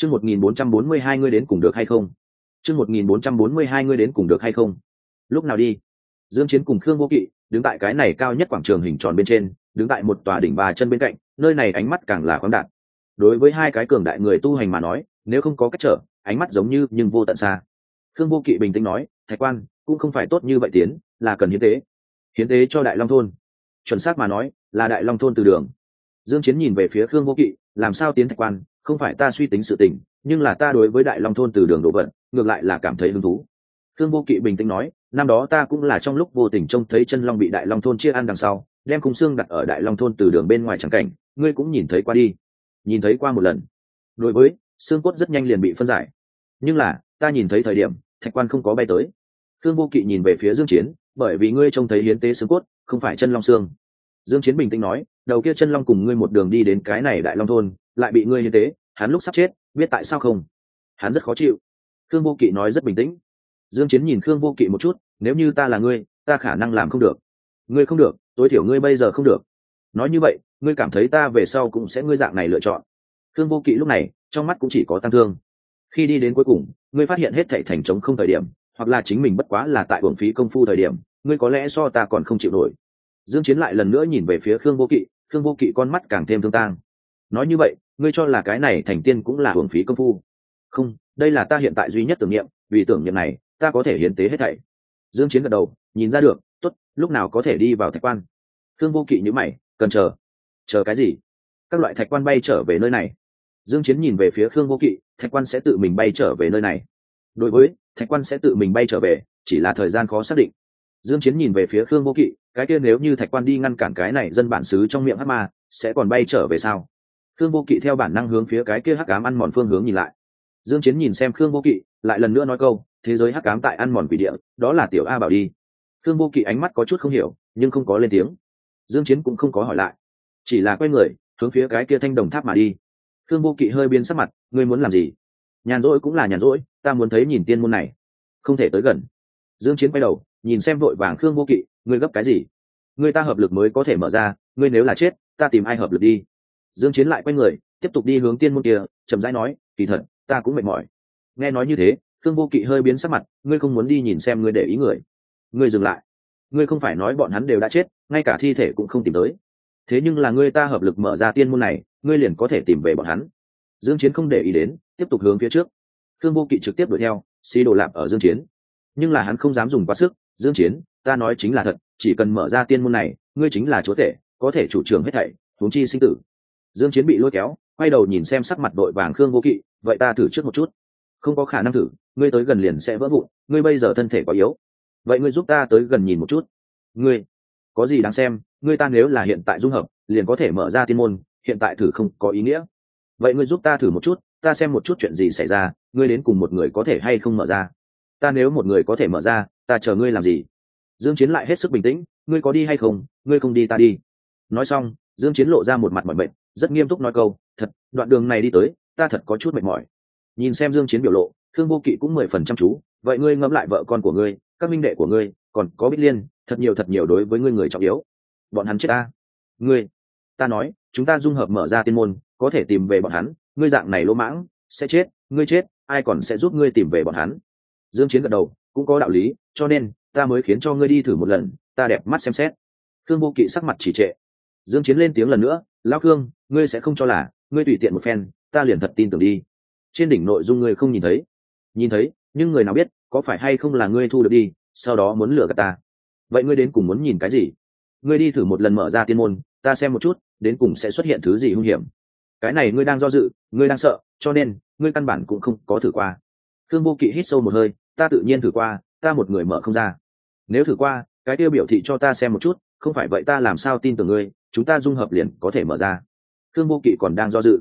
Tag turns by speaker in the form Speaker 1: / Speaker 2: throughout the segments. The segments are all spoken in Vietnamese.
Speaker 1: chương một nghìn bốn trăm bốn mươi hai ngươi đến cùng được hay không? Chương một nghìn bốn trăm bốn mươi hai ngươi đến cùng được hay không? Lúc nào đi? Dương chiến cùng khương vô kỵ đứng tại cái này cao nhất quảng trường hình tròn bên trên, đứng tại một tòa đỉnh ba chân bên cạnh, nơi này ánh mắt càng là khoáng đạt. Đối với hai cái cường đại người tu hành mà nói, nếu không có cách trở, ánh mắt giống như nhưng vô tận xa. Khương vô kỵ bình tĩnh nói, thạch quan, cũng không phải tốt như vậy tiến, là cần hiến tế. Hiến tế cho đại long thôn. Chuẩn xác mà nói, là đại long thôn từ đường. Dương chiến nhìn về phía khương vô kỵ, làm sao tiến thạch quan? Không phải ta suy tính sự tình, nhưng là ta đối với đại long thôn từ đường đổ vận, ngược lại là cảm thấy hứng thú. Thương vô kỵ bình tĩnh nói, năm đó ta cũng là trong lúc vô tình trông thấy chân long bị đại long thôn chia ăn đằng sau, đem khung xương đặt ở đại long thôn từ đường bên ngoài chẳng cảnh, ngươi cũng nhìn thấy qua đi. Nhìn thấy qua một lần. Đối với, xương cốt rất nhanh liền bị phân giải. Nhưng là, ta nhìn thấy thời điểm, thạch quan không có bay tới. Thương vô kỵ nhìn về phía dương chiến, bởi vì ngươi trông thấy hiến tế xương cốt, không phải chân long xương dương chiến bình tĩnh nói đầu kia chân long cùng ngươi một đường đi đến cái này đại long thôn lại bị ngươi như thế, hắn lúc sắp chết biết tại sao không? Hắn rất khó chịu. Khương vô kỵ nói rất bình tĩnh. Dương chiến nhìn khương vô kỵ một chút nếu như ta là ngươi ta khả năng làm không được. Ngươi không được tối thiểu ngươi bây giờ không được. Nói như vậy ngươi cảm thấy ta về sau cũng sẽ ngươi dạng này lựa chọn. Khương vô kỵ lúc này trong mắt cũng chỉ có tăng thương. Khi đi đến cuối cùng ngươi phát hiện hết thảy thành trống không thời điểm hoặc là chính mình bất quá là tại uổng phí công phu thời điểm ngươi có lẽ so ta còn không chịu nổi dương chiến lại lần nữa nhìn về phía khương vô kỵ, khương vô kỵ con mắt càng thêm thương tang. Nói như vậy, ngươi cho là cái này thành tiên cũng là hưởng phí công phu? Không, đây là ta hiện tại duy nhất tưởng niệm, vì tưởng niệm này, ta có thể hiến tế hết thảy. Dương chiến gật đầu, nhìn ra được, tốt, lúc nào có thể đi vào thạch quan. Khương vô kỵ nhíu mày, cần chờ. Chờ cái gì? Các loại thạch quan bay trở về nơi này. Dương chiến nhìn về phía khương vô kỵ, thạch quan sẽ tự mình bay trở về nơi này. Đối với, thạch quan sẽ tự mình bay trở về, chỉ là thời gian khó xác định dương chiến nhìn về phía khương vô kỵ, cái kia nếu như thạch quan đi ngăn cản cái này dân bản xứ trong miệng hắc ma, sẽ còn bay trở về sao? Khương vô kỵ theo bản năng hướng phía cái kia hắc ám ăn mòn phương hướng nhìn lại. Dương chiến nhìn xem khương vô kỵ, lại lần nữa nói câu, thế giới hắc ám tại ăn mòn quỷ địa, đó là tiểu a bảo đi. Khương vô kỵ ánh mắt có chút không hiểu, nhưng không có lên tiếng. Dương chiến cũng không có hỏi lại, chỉ là quay người, hướng phía cái kia thanh đồng tháp mà đi. Khương vô kỵ hơi biến sắc mặt, ngươi muốn làm gì? Nhàn rỗi cũng là nhàn rỗi, ta muốn thấy nhìn tiên môn này. Không thể tới gần. Dương chiến quay đầu nhìn xem vội vàng khương vô kỵ, ngươi gấp cái gì? Người ta hợp lực mới có thể mở ra, ngươi nếu là chết, ta tìm ai hợp lực đi? Dương chiến lại quay người, tiếp tục đi hướng tiên môn kia, chậm rãi nói, kỳ thật, ta cũng mệt mỏi. Nghe nói như thế, khương vô kỵ hơi biến sắc mặt, ngươi không muốn đi nhìn xem ngươi để ý người. Ngươi dừng lại. Ngươi không phải nói bọn hắn đều đã chết, ngay cả thi thể cũng không tìm tới. Thế nhưng là ngươi ta hợp lực mở ra tiên môn này, ngươi liền có thể tìm về bọn hắn. Dương chiến không để ý đến, tiếp tục hướng phía trước. Khương vô kỵ trực tiếp đuổi theo, xí đồ lạp ở dương chiến. Nhưng là hắn không dám dùng quá sức dương chiến, ta nói chính là thật, chỉ cần mở ra tiên môn này, ngươi chính là chúa tể, có thể chủ trưởng hết thảy, huống chi sinh tử. Dương chiến bị lôi kéo, quay đầu nhìn xem sắc mặt đội vàng khương vô kỵ, vậy ta thử trước một chút. Không có khả năng thử, ngươi tới gần liền sẽ vỡ vụn, ngươi bây giờ thân thể quá yếu. Vậy ngươi giúp ta tới gần nhìn một chút. Ngươi, có gì đáng xem, ngươi ta nếu là hiện tại dung hợp, liền có thể mở ra tiên môn, hiện tại thử không có ý nghĩa. Vậy ngươi giúp ta thử một chút, ta xem một chút chuyện gì xảy ra, ngươi đến cùng một người có thể hay không mở ra. Ta nếu một người có thể mở ra ta chờ ngươi làm gì? Dương chiến lại hết sức bình tĩnh, ngươi có đi hay không? Ngươi không đi ta đi. Nói xong, dương chiến lộ ra một mặt mỏi mệt, rất nghiêm túc nói câu, thật, đoạn đường này đi tới, ta thật có chút mệt mỏi. Nhìn xem dương chiến biểu lộ, thương vô kỵ cũng mười phần chăm chú, vậy ngươi ngẫm lại vợ con của ngươi, các minh đệ của ngươi, còn có bích liên, thật nhiều thật nhiều đối với ngươi người trọng yếu. Bọn hắn chết ta. Ngươi, ta nói, chúng ta dung hợp mở ra tiên môn, có thể tìm về bọn hắn, ngươi dạng này lỗ mãng, sẽ chết, ngươi chết, ai còn sẽ giúp ngươi tìm về bọn hắn? Dương chiến gật đầu, cũng có đạo lý cho nên, ta mới khiến cho ngươi đi thử một lần, ta đẹp mắt xem xét. Khương vô kỵ sắc mặt chỉ trệ. Dương chiến lên tiếng lần nữa, lão khương, ngươi sẽ không cho là, ngươi tùy tiện một phen, ta liền thật tin tưởng đi. Trên đỉnh nội dung ngươi không nhìn thấy. Nhìn thấy, nhưng người nào biết, có phải hay không là ngươi thu được đi, sau đó muốn lừa gạt ta? Vậy ngươi đến cùng muốn nhìn cái gì? Ngươi đi thử một lần mở ra tiên môn, ta xem một chút, đến cùng sẽ xuất hiện thứ gì hung hiểm. Cái này ngươi đang do dự, ngươi đang sợ, cho nên, ngươi căn bản cũng không có thử qua. Khương vô kỵ hít sâu một hơi, ta tự nhiên thử qua ta một người mở không ra. Nếu thử qua, cái tiêu biểu thị cho ta xem một chút, không phải vậy ta làm sao tin tưởng ngươi, chúng ta dung hợp liền có thể mở ra. Thương vô kỵ còn đang do dự.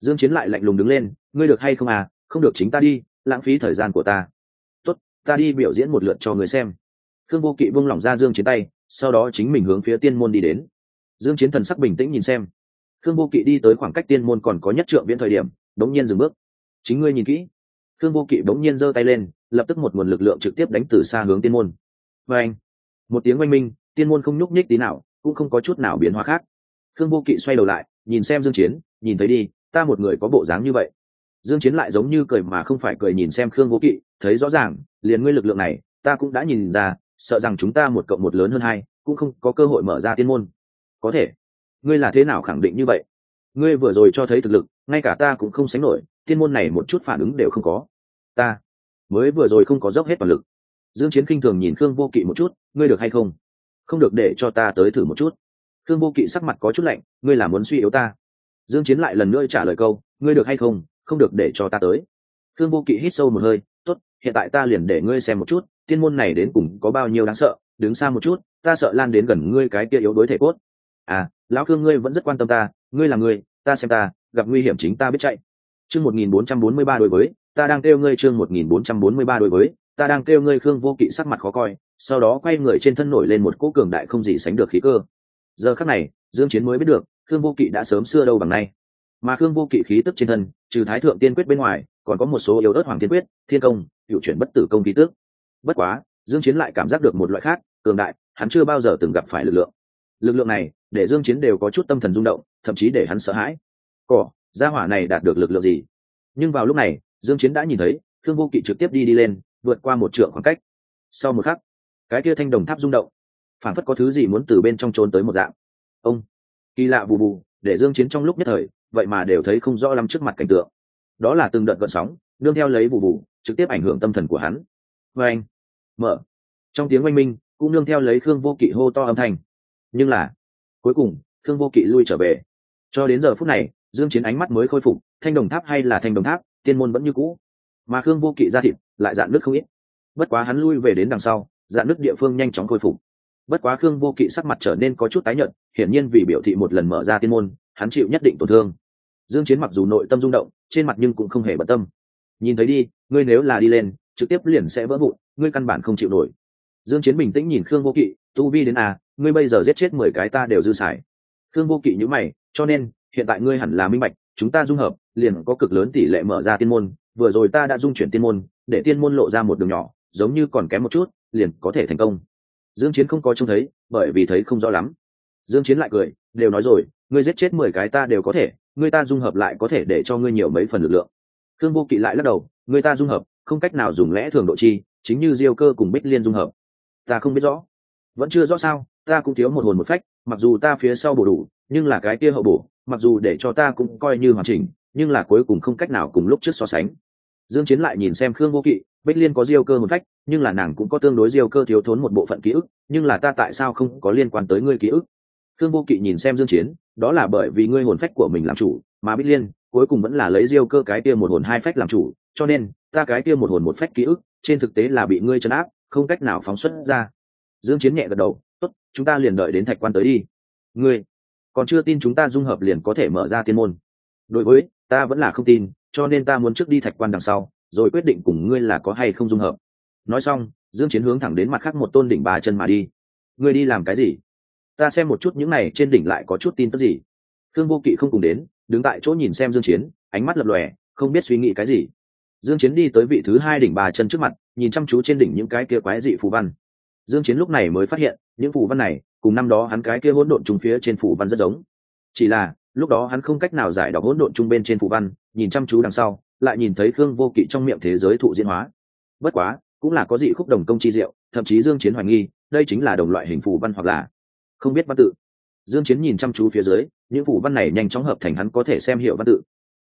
Speaker 1: Dương chiến lại lạnh lùng đứng lên, ngươi được hay không à không được chính ta đi, lãng phí thời gian của ta. Tốt, ta đi biểu diễn một lượt cho người xem. Thương vô kỵ buông lỏng ra dương chiến tay, sau đó chính mình hướng phía tiên môn đi đến. Dương chiến thần sắc bình tĩnh nhìn xem. Thương vô kỵ đi tới khoảng cách tiên môn còn có nhất trượng viễn thời điểm, đống nhiên dừng bước. Chính ngươi nhìn kỹ. Khương vô kỵ bỗng nhiên giơ tay lên, lập tức một nguồn lực lượng trực tiếp đánh từ xa hướng tiên môn. Và anh, một tiếng oanh minh, tiên môn không nhúc nhích tí nào, cũng không có chút nào biến hóa khác. Khương vô kỵ xoay đầu lại, nhìn xem dương chiến, nhìn thấy đi, ta một người có bộ dáng như vậy. Dương chiến lại giống như cười mà không phải cười nhìn xem khương vô kỵ, thấy rõ ràng, liền ngươi lực lượng này, ta cũng đã nhìn ra, sợ rằng chúng ta một cộng một lớn hơn hai, cũng không có cơ hội mở ra tiên môn. Có thể. Ngươi là thế nào khẳng định như vậy? Ngươi vừa rồi cho thấy thực lực ngay cả ta cũng không sánh nổi, tiên môn này một chút phản ứng đều không có. Ta mới vừa rồi không có dốc hết toàn lực. Dương chiến kinh thường nhìn khương vô kỵ một chút, ngươi được hay không? Không được, để cho ta tới thử một chút. Khương vô kỵ sắc mặt có chút lạnh, ngươi là muốn suy yếu ta? Dương chiến lại lần nữa trả lời câu, ngươi được hay không? Không được, để cho ta tới. Khương vô kỵ hít sâu một hơi, tốt, hiện tại ta liền để ngươi xem một chút, tiên môn này đến cùng có bao nhiêu đáng sợ, đứng xa một chút, ta sợ lan đến gần ngươi cái kia yếu đối thể cốt. À lão khương, ngươi vẫn rất quan tâm ta, ngươi là người ta xem ta, gặp nguy hiểm chính ta biết chạy. Chương một nghìn bốn trăm bốn mươi ba đối với, ta đang kêu ngươi chương một nghìn bốn trăm bốn mươi ba đối với, ta đang kêu ngươi khương vô kỵ sắc mặt khó coi, sau đó quay người trên thân nổi lên một cỗ cường đại không gì sánh được khí cơ. Giờ khắc này, dương chiến mới biết được, khương vô kỵ đã sớm xưa đâu bằng nay. Mà khương vô kỵ khí tức trên thân, trừ thái thượng tiên quyết bên ngoài, còn có một số yếu ớt hoàng tiên quyết, thiên công, cựu chuyển bất tử công khí tước. Bất quá, dương chiến lại cảm giác được một loại khác, cường đại, hắn chưa bao giờ từng gặp phải lực lượng. Lực lượng này, để dương chiến đều có chút tâm thần rung động thậm chí để hắn sợ hãi. Cỏ, gia hỏa này đạt được lực lượng gì? Nhưng vào lúc này, dương chiến đã nhìn thấy thương vô kỵ trực tiếp đi đi lên, vượt qua một trượng khoảng cách. Sau một khắc, cái kia thanh đồng tháp rung động phản phất có thứ gì muốn từ bên trong trốn tới một dạng. Ông, kỳ lạ bù bù, để dương chiến trong lúc nhất thời, vậy mà đều thấy không rõ lắm trước mặt cảnh tượng. Đó là từng đợt gợn sóng, nương theo lấy bù bù, trực tiếp ảnh hưởng tâm thần của hắn. Với anh, mở. Trong tiếng oanh minh, cũng nương theo lấy khương vô kỵ hô to âm thanh. Nhưng là, cuối cùng, khương vô kỵ lui trở về cho đến giờ phút này, dương chiến ánh mắt mới khôi phục, thanh đồng tháp hay là thanh đồng tháp, tiên môn vẫn như cũ. Mà khương vô kỵ ra thịt, lại dạn nước không ít. Bất quá hắn lui về đến đằng sau, dạn nước địa phương nhanh chóng khôi phục. Bất quá khương vô kỵ sắc mặt trở nên có chút tái nhợt, hiển nhiên vì biểu thị một lần mở ra tiên môn, hắn chịu nhất định tổn thương. Dương chiến mặc dù nội tâm rung động, trên mặt nhưng cũng không hề bận tâm. Nhìn thấy đi, ngươi nếu là đi lên, trực tiếp liền sẽ vỡ vụn, ngươi căn bản không chịu nổi. Dương chiến bình tĩnh nhìn khương vô kỵ, tu vi đến à ngươi bây giờ giết chết mười cái ta đều dư xài. Khương vô kỵ nhíu mày cho nên hiện tại ngươi hẳn là minh bạch chúng ta dung hợp liền có cực lớn tỷ lệ mở ra tiên môn vừa rồi ta đã dung chuyển tiên môn để tiên môn lộ ra một đường nhỏ giống như còn kém một chút liền có thể thành công. Dương chiến không có trông thấy bởi vì thấy không rõ lắm. Dương chiến lại cười đều nói rồi ngươi giết chết mười cái ta đều có thể ngươi ta dung hợp lại có thể để cho ngươi nhiều mấy phần lực lượng. Khương Vô Kỵ lại lắc đầu, ngươi ta dung hợp, không cách nào dùng lẽ thường độ chi, chính như Diêu Cơ cùng Bích Liên dung hợp. Ta không biết rõ, vẫn chưa rõ sao, ta cũng thiếu một hồn một phách, mặc dù ta phía sau bổ đủ, nhưng là cái kia hậu bổ, mặc dù để cho ta cũng coi như hoàn chỉnh, nhưng là cuối cùng không cách nào cùng lúc trước so sánh. Dương Chiến lại nhìn xem Khương Vô Kỵ, Bích Liên có Diêu Cơ một phách, nhưng là nàng cũng có tương đối Diêu Cơ thiếu thốn một bộ phận ký ức, nhưng là ta tại sao không có liên quan tới ngươi ký ức? Khương Vô Kỵ nhìn xem Dương Chiến, đó là bởi vì ngươi hồn phách của mình làm chủ, mà Bích Liên, cuối cùng vẫn là lấy diêu cơ cái kia một hồn hai phách làm chủ cho nên ta cái kia một hồn một phách ký ức trên thực tế là bị ngươi chấn áp không cách nào phóng xuất ra dương chiến nhẹ gật đầu tốt chúng ta liền đợi đến thạch quan tới đi ngươi còn chưa tin chúng ta dung hợp liền có thể mở ra tiên môn. Đối với, ta vẫn là không tin, cho nên ta muốn trước đi thạch quan đằng sau, rồi quyết định cùng ngươi là có hay không dung hợp. Nói xong, dương chiến hướng thẳng đến mặt khác một tôn đỉnh bà chân mà đi. Ngươi đi làm cái gì? Ta xem một chút những này trên đỉnh lại có chút tin tức gì. Thương vô kỵ không cùng đến, đứng tại chỗ nhìn xem dương chiến, ánh mắt lập lòe, không biết suy nghĩ cái gì. Dương chiến đi tới vị thứ hai đỉnh bà chân trước mặt, nhìn chăm chú trên đỉnh những cái kia quái dị phù văn. Dương chiến lúc này mới phát hiện, những phù văn này cùng năm đó hắn cái kia hỗn độn trung phía trên phủ văn rất giống. Chỉ là, lúc đó hắn không cách nào giải đọc hỗn độn trung bên trên phủ văn, nhìn chăm chú đằng sau, lại nhìn thấy khương vô kỵ trong miệng thế giới thụ diễn hóa. Bất quá, cũng là có dị khúc đồng công chi diệu, thậm chí dương chiến hoài nghi, đây chính là đồng loại hình phủ văn hoặc là không biết văn tự. Dương chiến nhìn chăm chú phía dưới, những phủ văn này nhanh chóng hợp thành hắn có thể xem hiểu văn tự.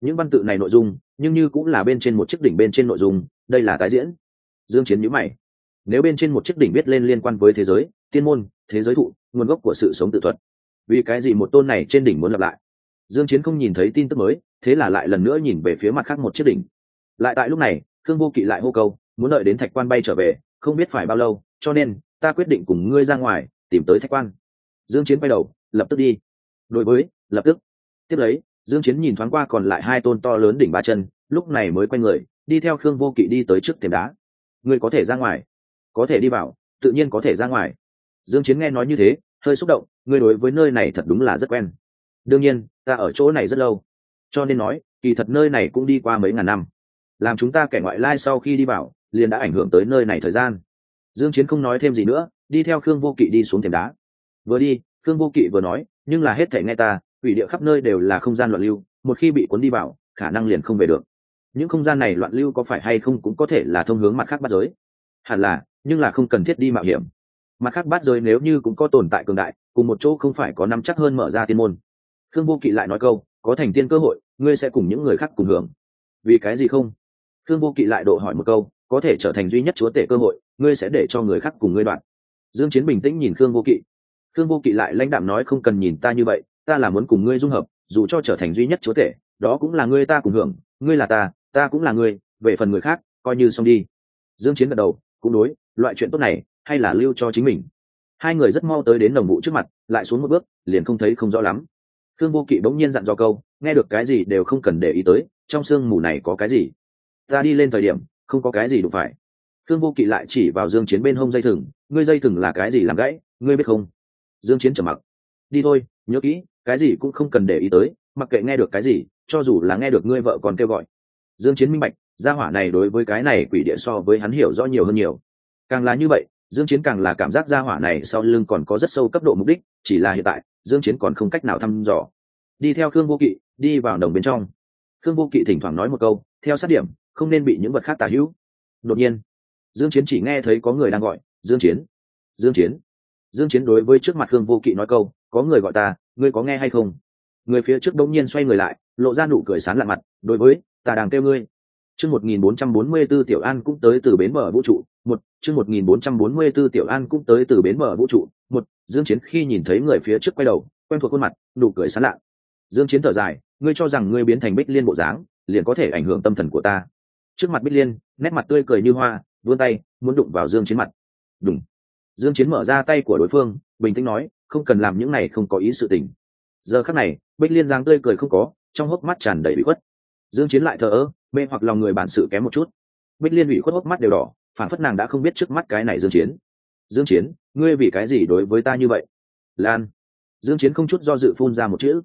Speaker 1: Những văn tự này nội dung, nhưng như cũng là bên trên một chiếc đỉnh bên trên nội dung, đây là tái diễn. Dương chiến nhíu mày. Nếu bên trên một chiếc đỉnh viết lên liên quan với thế giới, tiên môn thế giới thụ, nguồn gốc của sự sống tự thuật. Vì cái gì một tôn này trên đỉnh muốn lặp lại? Dương chiến không nhìn thấy tin tức mới, thế là lại lần nữa nhìn về phía mặt khác một chiếc đỉnh. Lại tại lúc này thương vô kỵ lại hô câu, muốn đợi đến thạch quan bay trở về, không biết phải bao lâu, cho nên ta quyết định cùng ngươi ra ngoài, tìm tới thạch quan. Dương chiến quay đầu, lập tức đi. Đối với, lập tức. Tiếp lấy, dương chiến nhìn thoáng qua còn lại hai tôn to lớn đỉnh ba chân, lúc này mới quay người, đi theo khương vô kỵ đi tới trước thềm đá. Ngươi có thể ra ngoài. Có thể đi vào, tự nhiên có thể ra ngoài dương chiến nghe nói như thế, hơi xúc động, ngươi đối với nơi này thật đúng là rất quen. Đương nhiên, ta ở chỗ này rất lâu, cho nên nói, kỳ thật nơi này cũng đi qua mấy ngàn năm. Làm chúng ta kẻ ngoại lai sau khi đi vào, liền đã ảnh hưởng tới nơi này thời gian. Dương chiến không nói thêm gì nữa, đi theo khương vô kỵ đi xuống thềm đá. Vừa đi, khương vô kỵ vừa nói, nhưng là hết thể nghe ta ủy địa khắp nơi đều là không gian loạn lưu, một khi bị cuốn đi vào, khả năng liền không về được. Những không gian này loạn lưu có phải hay không cũng có thể là thông hướng mặt khác bắt giới. Hẳn là, nhưng là không cần thiết đi mạo hiểm mặt khác bát giới nếu như cũng có tồn tại cường đại, cùng một chỗ không phải có nắm chắc hơn mở ra tiên môn. Khương vô kỵ lại nói câu, có thành tiên cơ hội, ngươi sẽ cùng những người khác cùng hưởng. Vì cái gì không? Khương vô kỵ lại độ hỏi một câu, có thể trở thành duy nhất chúa tể cơ hội, ngươi sẽ để cho người khác cùng ngươi đoạn. Dương chiến bình tĩnh nhìn khương vô kỵ. Khương vô kỵ lại lãnh đạm nói không cần nhìn ta như vậy, ta là muốn cùng ngươi dung hợp, dù cho trở thành duy nhất chúa tể, đó cũng là ngươi ta cùng hưởng, ngươi là ta ta cũng là ngươi, về phần người khác, coi như xong đi. Dương chiến gật đầu, cũng đối, loại chuyện tốt này hay là lưu cho chính mình. Hai người rất mau tới đến đồng vụ trước mặt, lại xuống một bước, liền không thấy không rõ lắm. Thương vô kỵ bỗng nhiên dặn dò câu, nghe được cái gì đều không cần để ý tới, trong sương mù này có cái gì? Ta đi lên thời điểm, không có cái gì đụng phải. Thương vô kỵ lại chỉ vào dương chiến bên hông dây thừng, ngươi dây thừng là cái gì làm gãy, ngươi biết không? Dương chiến trầm mặc. Đi thôi, nhớ kỹ, cái gì cũng không cần để ý tới, mặc kệ nghe được cái gì, cho dù là nghe được ngươi vợ còn kêu gọi. Dương chiến minh bạch, gia hỏa này đối với cái này quỷ địa so với hắn hiểu rõ nhiều hơn nhiều. Càng là như vậy dương chiến càng là cảm giác gia hỏa này sau lưng còn có rất sâu cấp độ mục đích, chỉ là hiện tại, dương chiến còn không cách nào thăm dò. Đi theo khương vô kỵ, đi vào đồng bên trong. Khương vô kỵ thỉnh thoảng nói một câu, theo sát điểm, không nên bị những vật khác tà hữu. Đột nhiên, dương chiến chỉ nghe thấy có người đang gọi, dương chiến dương chiến. Dương chiến đối với trước mặt khương vô kỵ nói câu, có người gọi ta, ngươi có nghe hay không? Người phía trước đống nhiên xoay người lại, lộ ra nụ cười sán lạ mặt, đối với, ta đang kêu ngươi. Chương 1444 tiểu an cũng tới từ bến bờ vũ trụ một, chương 1444 tiểu an cũng tới từ bến mở vũ trụ. Một, dương chiến khi nhìn thấy người phía trước quay đầu, quen thuộc khuôn mặt, nụ cười sán lạ. Dương chiến thở dài, ngươi cho rằng ngươi biến thành bích liên bộ dáng, liền có thể ảnh hưởng tâm thần của ta. Trước mặt bích liên, nét mặt tươi cười như hoa, vươn tay, muốn đụng vào dương chiến mặt. Đùng. Dương chiến mở ra tay của đối phương, bình tĩnh nói, không cần làm những này không có ý sự tình. Giờ khắc này, bích liên giang tươi cười không có, trong hốc mắt tràn đầy bị khuất. Dương chiến lại thờ ơ, mê hoặc lòng người bản sự kém một chút. Bích liên bị khuất hốc mắt đều đỏ phản phất nàng đã không biết trước mắt cái này dương chiến. Dương chiến, ngươi vì cái gì đối với ta như vậy? Lan. Dương chiến không chút do dự phun ra một chữ.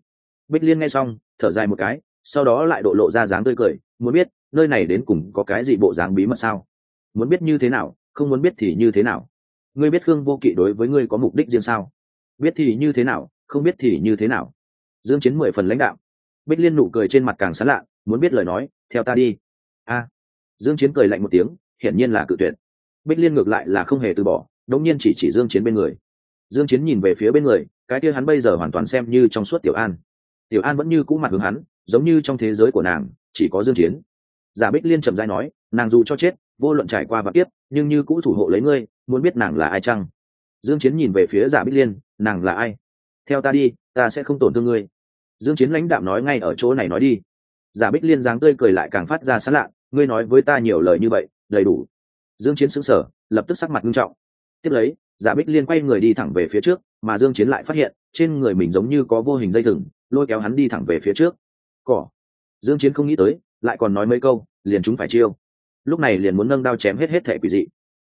Speaker 1: Bích liên nghe xong, thở dài một cái, sau đó lại độ lộ ra dáng tươi cười, muốn biết, nơi này đến cùng có cái gì bộ dáng bí mật sao? Muốn biết như thế nào, không muốn biết thì như thế nào? Ngươi biết khương vô kỵ đối với ngươi có mục đích riêng sao? Biết thì như thế nào, không biết thì như thế nào? Dương chiến mười phần lãnh đạo bích liên nụ cười trên mặt càng sán lạ, muốn biết lời nói, theo ta đi. A. Dương chiến cười lạnh một tiếng hiển nhiên là cự tuyệt. Bích liên ngược lại là không hề từ bỏ, đống nhiên chỉ chỉ dương chiến bên người. Dương chiến nhìn về phía bên người, cái kia hắn bây giờ hoàn toàn xem như trong suốt tiểu an. Tiểu an vẫn như cũ mặt hướng hắn, giống như trong thế giới của nàng, chỉ có dương chiến. Giả bích liên trầm dai nói, nàng dù cho chết, vô luận trải qua và tiếp nhưng như cũ thủ hộ lấy ngươi, muốn biết nàng là ai chăng? Dương chiến nhìn về phía giả bích liên, nàng là ai? Theo ta đi, ta sẽ không tổn thương ngươi. Dương chiến lãnh đạm nói ngay ở chỗ này nói đi. Giả bích liên dáng tươi cười lại càng phát ra sán lạ, ngươi nói với ta nhiều lời như vậy đầy đủ. Dương chiến sững sờ, lập tức sắc mặt nghiêm trọng. Tiếp lấy giả bích liên quay người đi thẳng về phía trước, mà dương chiến lại phát hiện, trên người mình giống như có vô hình dây thừng, lôi kéo hắn đi thẳng về phía trước. Cỏ. Dương chiến không nghĩ tới, lại còn nói mấy câu, liền chúng phải chiêu. Lúc này liền muốn nâng đao chém hết hết thể quỷ dị.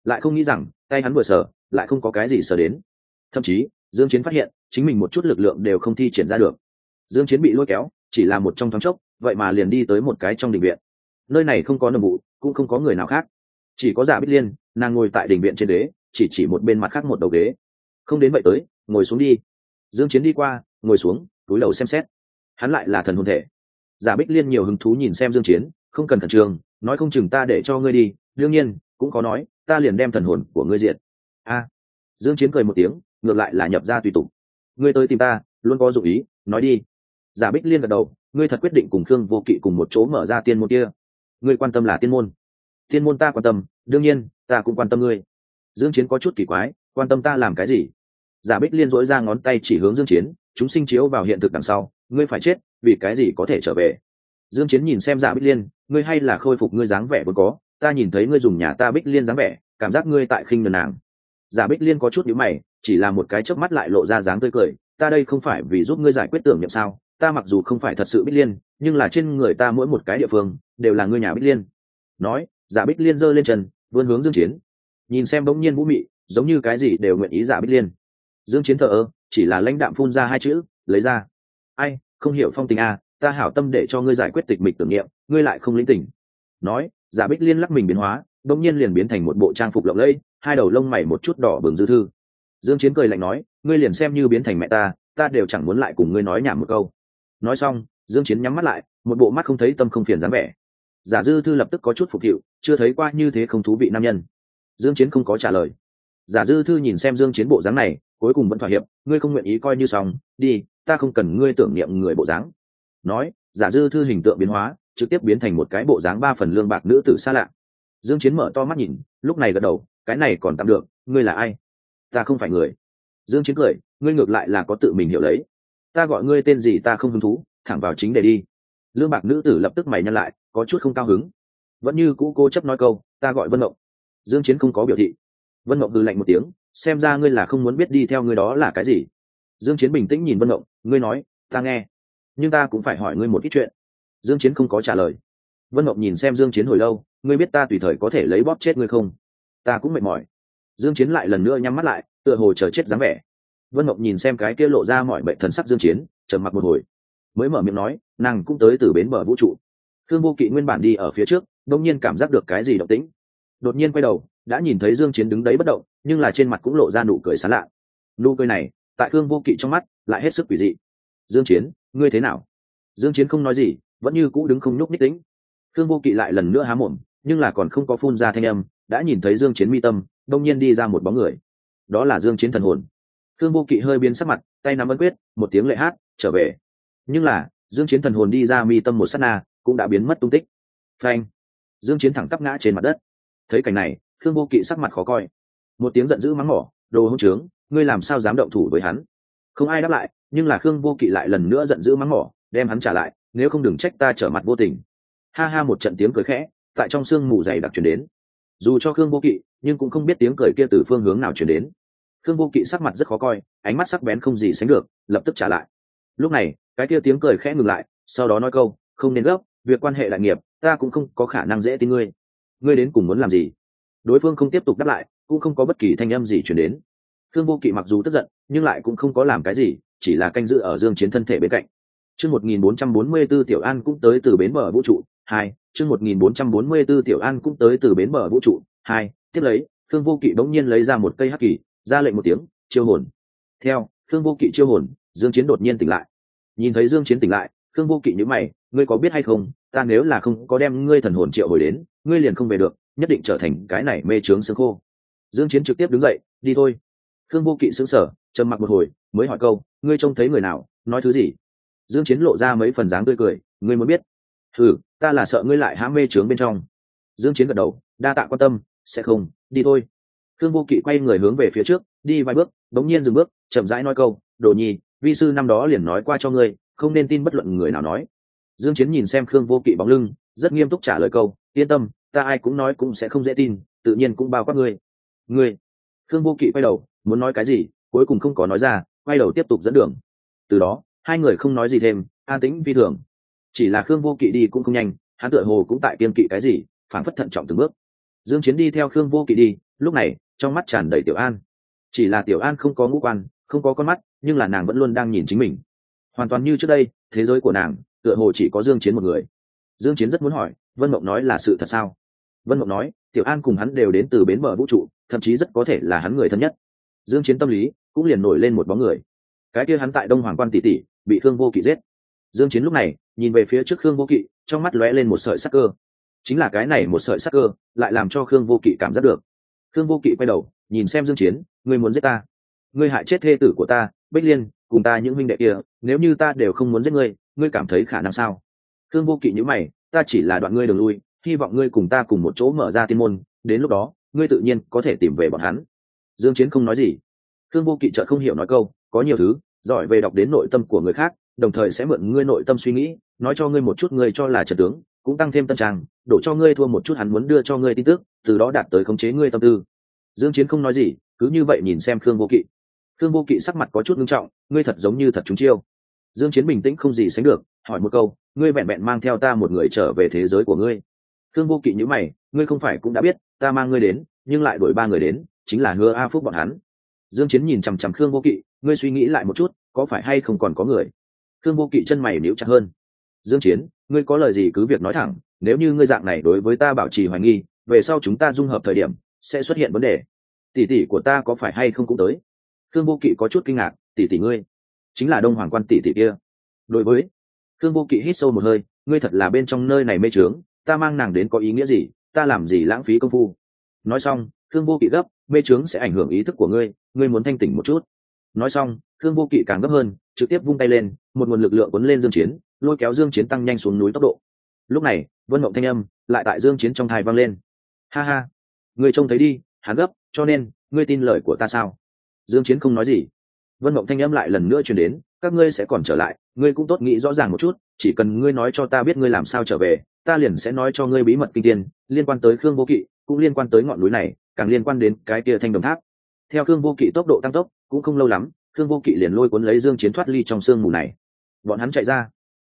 Speaker 1: Lại không nghĩ rằng, tay hắn vừa sờ, lại không có cái gì sờ đến. Thậm chí, dương chiến phát hiện, chính mình một chút lực lượng đều không thi triển ra được. Dương chiến bị lôi kéo, chỉ là một trong thoáng chốc, vậy mà liền đi tới một cái trong đình viện. Nơi này không có nồng vụ cũng không có người nào khác. Chỉ có giả bích liên, nàng ngồi tại đình viện trên đế, chỉ chỉ một bên mặt khác một đầu ghế. Không đến vậy tới, ngồi xuống đi. Dương chiến đi qua, ngồi xuống, túi đầu xem xét. Hắn lại là thần hồn thể. Giả bích liên nhiều hứng thú nhìn xem dương chiến, không cần thần trường nói không chừng ta để cho ngươi đi, đương nhiên, cũng có nói, ta liền đem thần hồn của ngươi diệt. A. Dương chiến cười một tiếng, ngược lại là nhập ra tùy tục. Ngươi tới tìm ta, luôn có dụng ý, nói đi. Giả bích liên gật đầu, ngươi thật quyết định cùng khương vô kỵ cùng một chỗ mở ra tiên môn kia ngươi quan tâm là tiên môn. Tiên môn ta quan tâm, đương nhiên, ta cũng quan tâm ngươi. Dương chiến có chút kỳ quái, quan tâm ta làm cái gì? Giả bích liên dỗi ra ngón tay chỉ hướng dương chiến, chúng sinh chiếu vào hiện thực đằng sau, ngươi phải chết, vì cái gì có thể trở về? Dương chiến nhìn xem giả bích liên, ngươi hay là khôi phục ngươi dáng vẻ vốn có, ta nhìn thấy ngươi dùng nhà ta bích liên dáng vẻ, cảm giác ngươi tại khinh nền nàng. Giả bích liên có chút nhíu mày, chỉ là một cái chớp mắt lại lộ ra dáng tươi cười, ta đây không phải vì giúp ngươi giải quyết tưởng niệm sao? Ta mặc dù không phải thật sự bích liên, nhưng là trên người ta mỗi một cái địa phương đều là ngươi nhà bích liên. Nói, giả bích liên giơ lên chân, vươn hướng dương chiến. Nhìn xem bỗng nhiên vũ mị, giống như cái gì đều nguyện ý giả bích liên. Dương chiến thở ơ, chỉ là lãnh đạm phun ra hai chữ, lấy ra. Ai, không hiểu phong tình à ta hảo tâm để cho ngươi giải quyết tịch mịch tưởng niệm, ngươi lại không lĩnh tình nói, giả bích liên lắc mình biến hóa, bỗng nhiên liền biến thành một bộ trang phục lộng lẫy, hai đầu lông mày một chút đỏ bừng dư thư. Dương chiến cười lạnh nói, ngươi liền xem như biến thành mẹ ta ta đều chẳng muốn lại cùng ngươi nói nhảm một câu nói xong, dương chiến nhắm mắt lại, một bộ mắt không thấy tâm không phiền dáng vẻ. Giả dư thư lập tức có chút phục hiệu, chưa thấy qua như thế không thú vị nam nhân. Dương chiến không có trả lời. Giả dư thư nhìn xem dương chiến bộ dáng này, cuối cùng vẫn thỏa hiệp, ngươi không nguyện ý coi như xong, đi, ta không cần ngươi tưởng niệm người bộ dáng. Nói, giả dư thư hình tượng biến hóa, trực tiếp biến thành một cái bộ dáng ba phần lương bạc nữ tử xa lạ. Dương chiến mở to mắt nhìn, lúc này gật đầu, cái này còn tạm được, ngươi là ai? Ta không phải người. Dương chiến cười, ngươi ngược lại là có tự mình hiểu lấy ta gọi ngươi tên gì ta không hứng thú, thẳng vào chính để đi. Lương bạc nữ tử lập tức mày nhăn lại, có chút không cao hứng. Vẫn như cũ cô chấp nói câu, ta gọi vân mộng. Dương chiến không có biểu thị. Vân mộng hừ lạnh một tiếng, xem ra ngươi là không muốn biết đi theo ngươi đó là cái gì. Dương chiến bình tĩnh nhìn vân mộng, ngươi nói, ta nghe. Nhưng ta cũng phải hỏi ngươi một ít chuyện. Dương chiến không có trả lời. Vân mộng nhìn xem dương chiến hồi lâu, ngươi biết ta tùy thời có thể lấy bóp chết ngươi không? Ta cũng mệt mỏi. Dương chiến lại lần nữa nhắm mắt lại, tựa hồ chờ chết dáng vẻ vân mộng nhìn xem cái kia lộ ra mọi bệnh thần sắc dương chiến, trầm mặc một hồi. Mới mở miệng nói, nàng cũng tới từ bến bờ vũ trụ. Thương vô kỵ nguyên bản đi ở phía trước, đông nhiên cảm giác được cái gì động tĩnh. Đột nhiên quay đầu, đã nhìn thấy dương chiến đứng đấy bất động, nhưng là trên mặt cũng lộ ra nụ cười sán lạ. Nụ cười này, tại thương vô kỵ trong mắt, lại hết sức quỷ dị. Dương chiến, ngươi thế nào? Dương chiến không nói gì, vẫn như cũ đứng không nhúc nhích tính. Thương vô kỵ lại lần nữa há mồm, nhưng là còn không có phun ra thanh âm, đã nhìn thấy dương chiến mi tâm, đông nhiên đi ra một bóng người. Đó là dương chiến thần hồn thương vô kỵ hơi biến sắc mặt, tay nắm ấn quyết, một tiếng lệ hát, trở về. Nhưng là, dương chiến thần hồn đi ra mi tâm một sát na, cũng đã biến mất tung tích. Phanh! Dương chiến thẳng tắp ngã trên mặt đất. Thấy cảnh này thương vô kỵ sắc mặt khó coi. Một tiếng giận dữ mắng mỏ, đồ hỗn trướng, ngươi làm sao dám động thủ với hắn? Không ai đáp lại, nhưng là khương vô kỵ lại lần nữa giận dữ mắng mỏ, đem hắn trả lại, nếu không đừng trách ta trở mặt vô tình. Ha ha, một trận tiếng cười khẽ, tại trong sương mù dày đặc chuyển đến. Dù cho khương vô kỵ, nhưng cũng không biết tiếng cười kia từ phương hướng nào chuyển đến khương vô kỵ sắc mặt rất khó coi, ánh mắt sắc bén không gì sánh được, lập tức trả lại. Lúc này, cái kia tiếng cười khẽ ngừng lại, sau đó nói câu, không nên gấp, việc quan hệ đại nghiệp, ta cũng không có khả năng dễ tin ngươi. Ngươi đến cùng muốn làm gì? Đối phương không tiếp tục đáp lại, cũng không có bất kỳ thanh âm gì chuyển đến. Khương vô kỵ mặc dù tức giận, nhưng lại cũng không có làm cái gì, chỉ là canh giữ ở dương chiến thân thể bên cạnh. Chương 1444 tiểu an cũng tới từ bến bờ vũ trụ, hai, chương 1444 tiểu an cũng tới từ bến bờ vũ trụ, hai, tiếp lấy, khương vô kỵ bỗng nhiên lấy ra một cây hắc kỳ ra lệnh một tiếng, chiêu hồn. Theo, khương vô kỵ chiêu hồn, dương chiến đột nhiên tỉnh lại. Nhìn thấy dương chiến tỉnh lại, khương vô kỵ nhíu mày, ngươi có biết hay không, ta nếu là không có đem ngươi thần hồn triệu hồi đến, ngươi liền không về được, nhất định trở thành cái này mê trướng xương khô. Dương chiến trực tiếp đứng dậy, đi thôi. Khương vô kỵ sững sờ, trầm mặc một hồi, mới hỏi câu, ngươi trông thấy người nào, nói thứ gì? Dương chiến lộ ra mấy phần dáng tươi cười, ngươi muốn biết? Thử ta là sợ ngươi lại hãm mê trướng bên trong. Dương chiến gật đầu, đa tạ quan tâm, sẽ không, đi thôi. Thương vô kỵ quay người hướng về phía trước, đi vài bước đống nhiên dừng bước, chậm rãi nói câu, đồ nhi, vi sư năm đó liền nói qua cho ngươi, không nên tin bất luận người nào nói. Dương chiến nhìn xem khương vô kỵ bóng lưng, rất nghiêm túc trả lời câu, yên tâm, ta ai cũng nói cũng sẽ không dễ tin, tự nhiên cũng bao quát ngươi. Ngươi? Khương vô kỵ quay đầu, muốn nói cái gì? Cuối cùng không có nói ra, quay đầu tiếp tục dẫn đường. Từ đó, hai người không nói gì thêm, an tĩnh vi thường. Chỉ là khương vô kỵ đi cũng không nhanh, hắn tựa hồ cũng tại kiên kỵ cái gì phản phất thận trọng từng bước. Dương chiến đi theo khương vô kỵ đi, lúc này trong mắt tràn đầy tiểu an. Chỉ là tiểu an không có ngũ quan, không có con mắt, nhưng là nàng vẫn luôn đang nhìn chính mình. Hoàn toàn như trước đây, thế giới của nàng, tựa hồ chỉ có dương chiến một người. Dương chiến rất muốn hỏi, vân mộng nói là sự thật sao? Vân mộng nói, tiểu an cùng hắn đều đến từ bến bờ vũ trụ, thậm chí rất có thể là hắn người thân nhất. Dương chiến tâm lý, cũng liền nổi lên một bóng người. Cái kia hắn tại đông hoàng quan tỷ tỷ, bị thương vô kỵ giết. Dương chiến lúc này, nhìn về phía trước khương vô kỵ, trong mắt lóe lên một sợi sắc cơ. Chính là cái này một sợi sắc cơ, lại làm cho khương vô kỵ cảm giác được khương vô kỵ quay đầu, nhìn xem dương chiến, ngươi muốn giết ta? Ngươi hại chết thê tử của ta, bích liên, cùng ta những huynh đệ kia, nếu như ta đều không muốn giết ngươi ngươi cảm thấy khả năng sao? Khương vô kỵ nhíu mày, ta chỉ là đoạn ngươi đường lui, hy vọng ngươi cùng ta cùng một chỗ mở ra tiên môn, đến lúc đó, ngươi tự nhiên có thể tìm về bọn hắn. Dương chiến không nói gì. Khương vô kỵ chợt không hiểu nói câu, có nhiều thứ, giỏi về đọc đến nội tâm của người khác, đồng thời sẽ mượn ngươi nội tâm suy nghĩ, nói cho ngươi một chút ngươi cho là trận tướng, cũng tăng thêm tân trang đổ cho ngươi thua một chút, hắn muốn đưa cho ngươi tin tức, từ đó đạt tới khống chế ngươi tâm tư. Dương chiến không nói gì, cứ như vậy nhìn xem khương vô kỵ. Khương vô kỵ sắc mặt có chút nghiêm trọng, ngươi thật giống như thật chúng chiêu. Dương chiến bình tĩnh không gì sánh được, hỏi một câu, ngươi vẹn vẹn mang theo ta một người trở về thế giới của ngươi. Khương vô kỵ nhíu mày, ngươi không phải cũng đã biết, ta mang ngươi đến, nhưng lại đuổi ba người đến, chính là hứa a phúc bọn hắn. Dương chiến nhìn chằm chằm khương vô kỵ, ngươi suy nghĩ lại một chút, có phải hay không còn có người? Khương vô kỵ chân mày níu chặt hơn. Dương chiến, ngươi có lời gì cứ việc nói thẳng nếu như ngươi dạng này đối với ta bảo trì hoài nghi, về sau chúng ta dung hợp thời điểm, sẽ xuất hiện vấn đề. Tỷ tỷ của ta có phải hay không cũng tới? Khương vô kỵ có chút kinh ngạc, tỷ tỷ ngươi, chính là đông hoàng quan tỷ tỷ kia. Đối với khương vô kỵ hít sâu một hơi, ngươi thật là bên trong nơi này mê trướng ta mang nàng đến có ý nghĩa gì, ta làm gì lãng phí công phu? Nói xong thương vô kỵ gấp, mê trướng sẽ ảnh hưởng ý thức của ngươi ngươi muốn thanh tỉnh một chút. Nói xong thương vô kỵ càng gấp hơn, trực tiếp vung tay lên, một nguồn lực lượng cuốn lên dương chiến, lôi kéo dương chiến tăng nhanh xuống núi tốc độ lúc này, vân mộng thanh âm lại tại dương chiến trong thai vang lên. Ha ha ngươi trông thấy đi, hắn gấp, cho nên, ngươi tin lời của ta sao? Dương chiến không nói gì. Vân mộng thanh âm lại lần nữa truyền đến, các ngươi sẽ còn trở lại, ngươi cũng tốt nghĩ rõ ràng một chút, chỉ cần ngươi nói cho ta biết ngươi làm sao trở về, ta liền sẽ nói cho ngươi bí mật kinh tiên, liên quan tới khương vô kỵ, cũng liên quan tới ngọn núi này, càng liên quan đến cái kia thanh đồng tháp. Theo khương vô kỵ tốc độ tăng tốc, cũng không lâu lắm, khương vô kỵ liền lôi cuốn lấy dương chiến thoát ly trong sương mù này. Bọn hắn chạy ra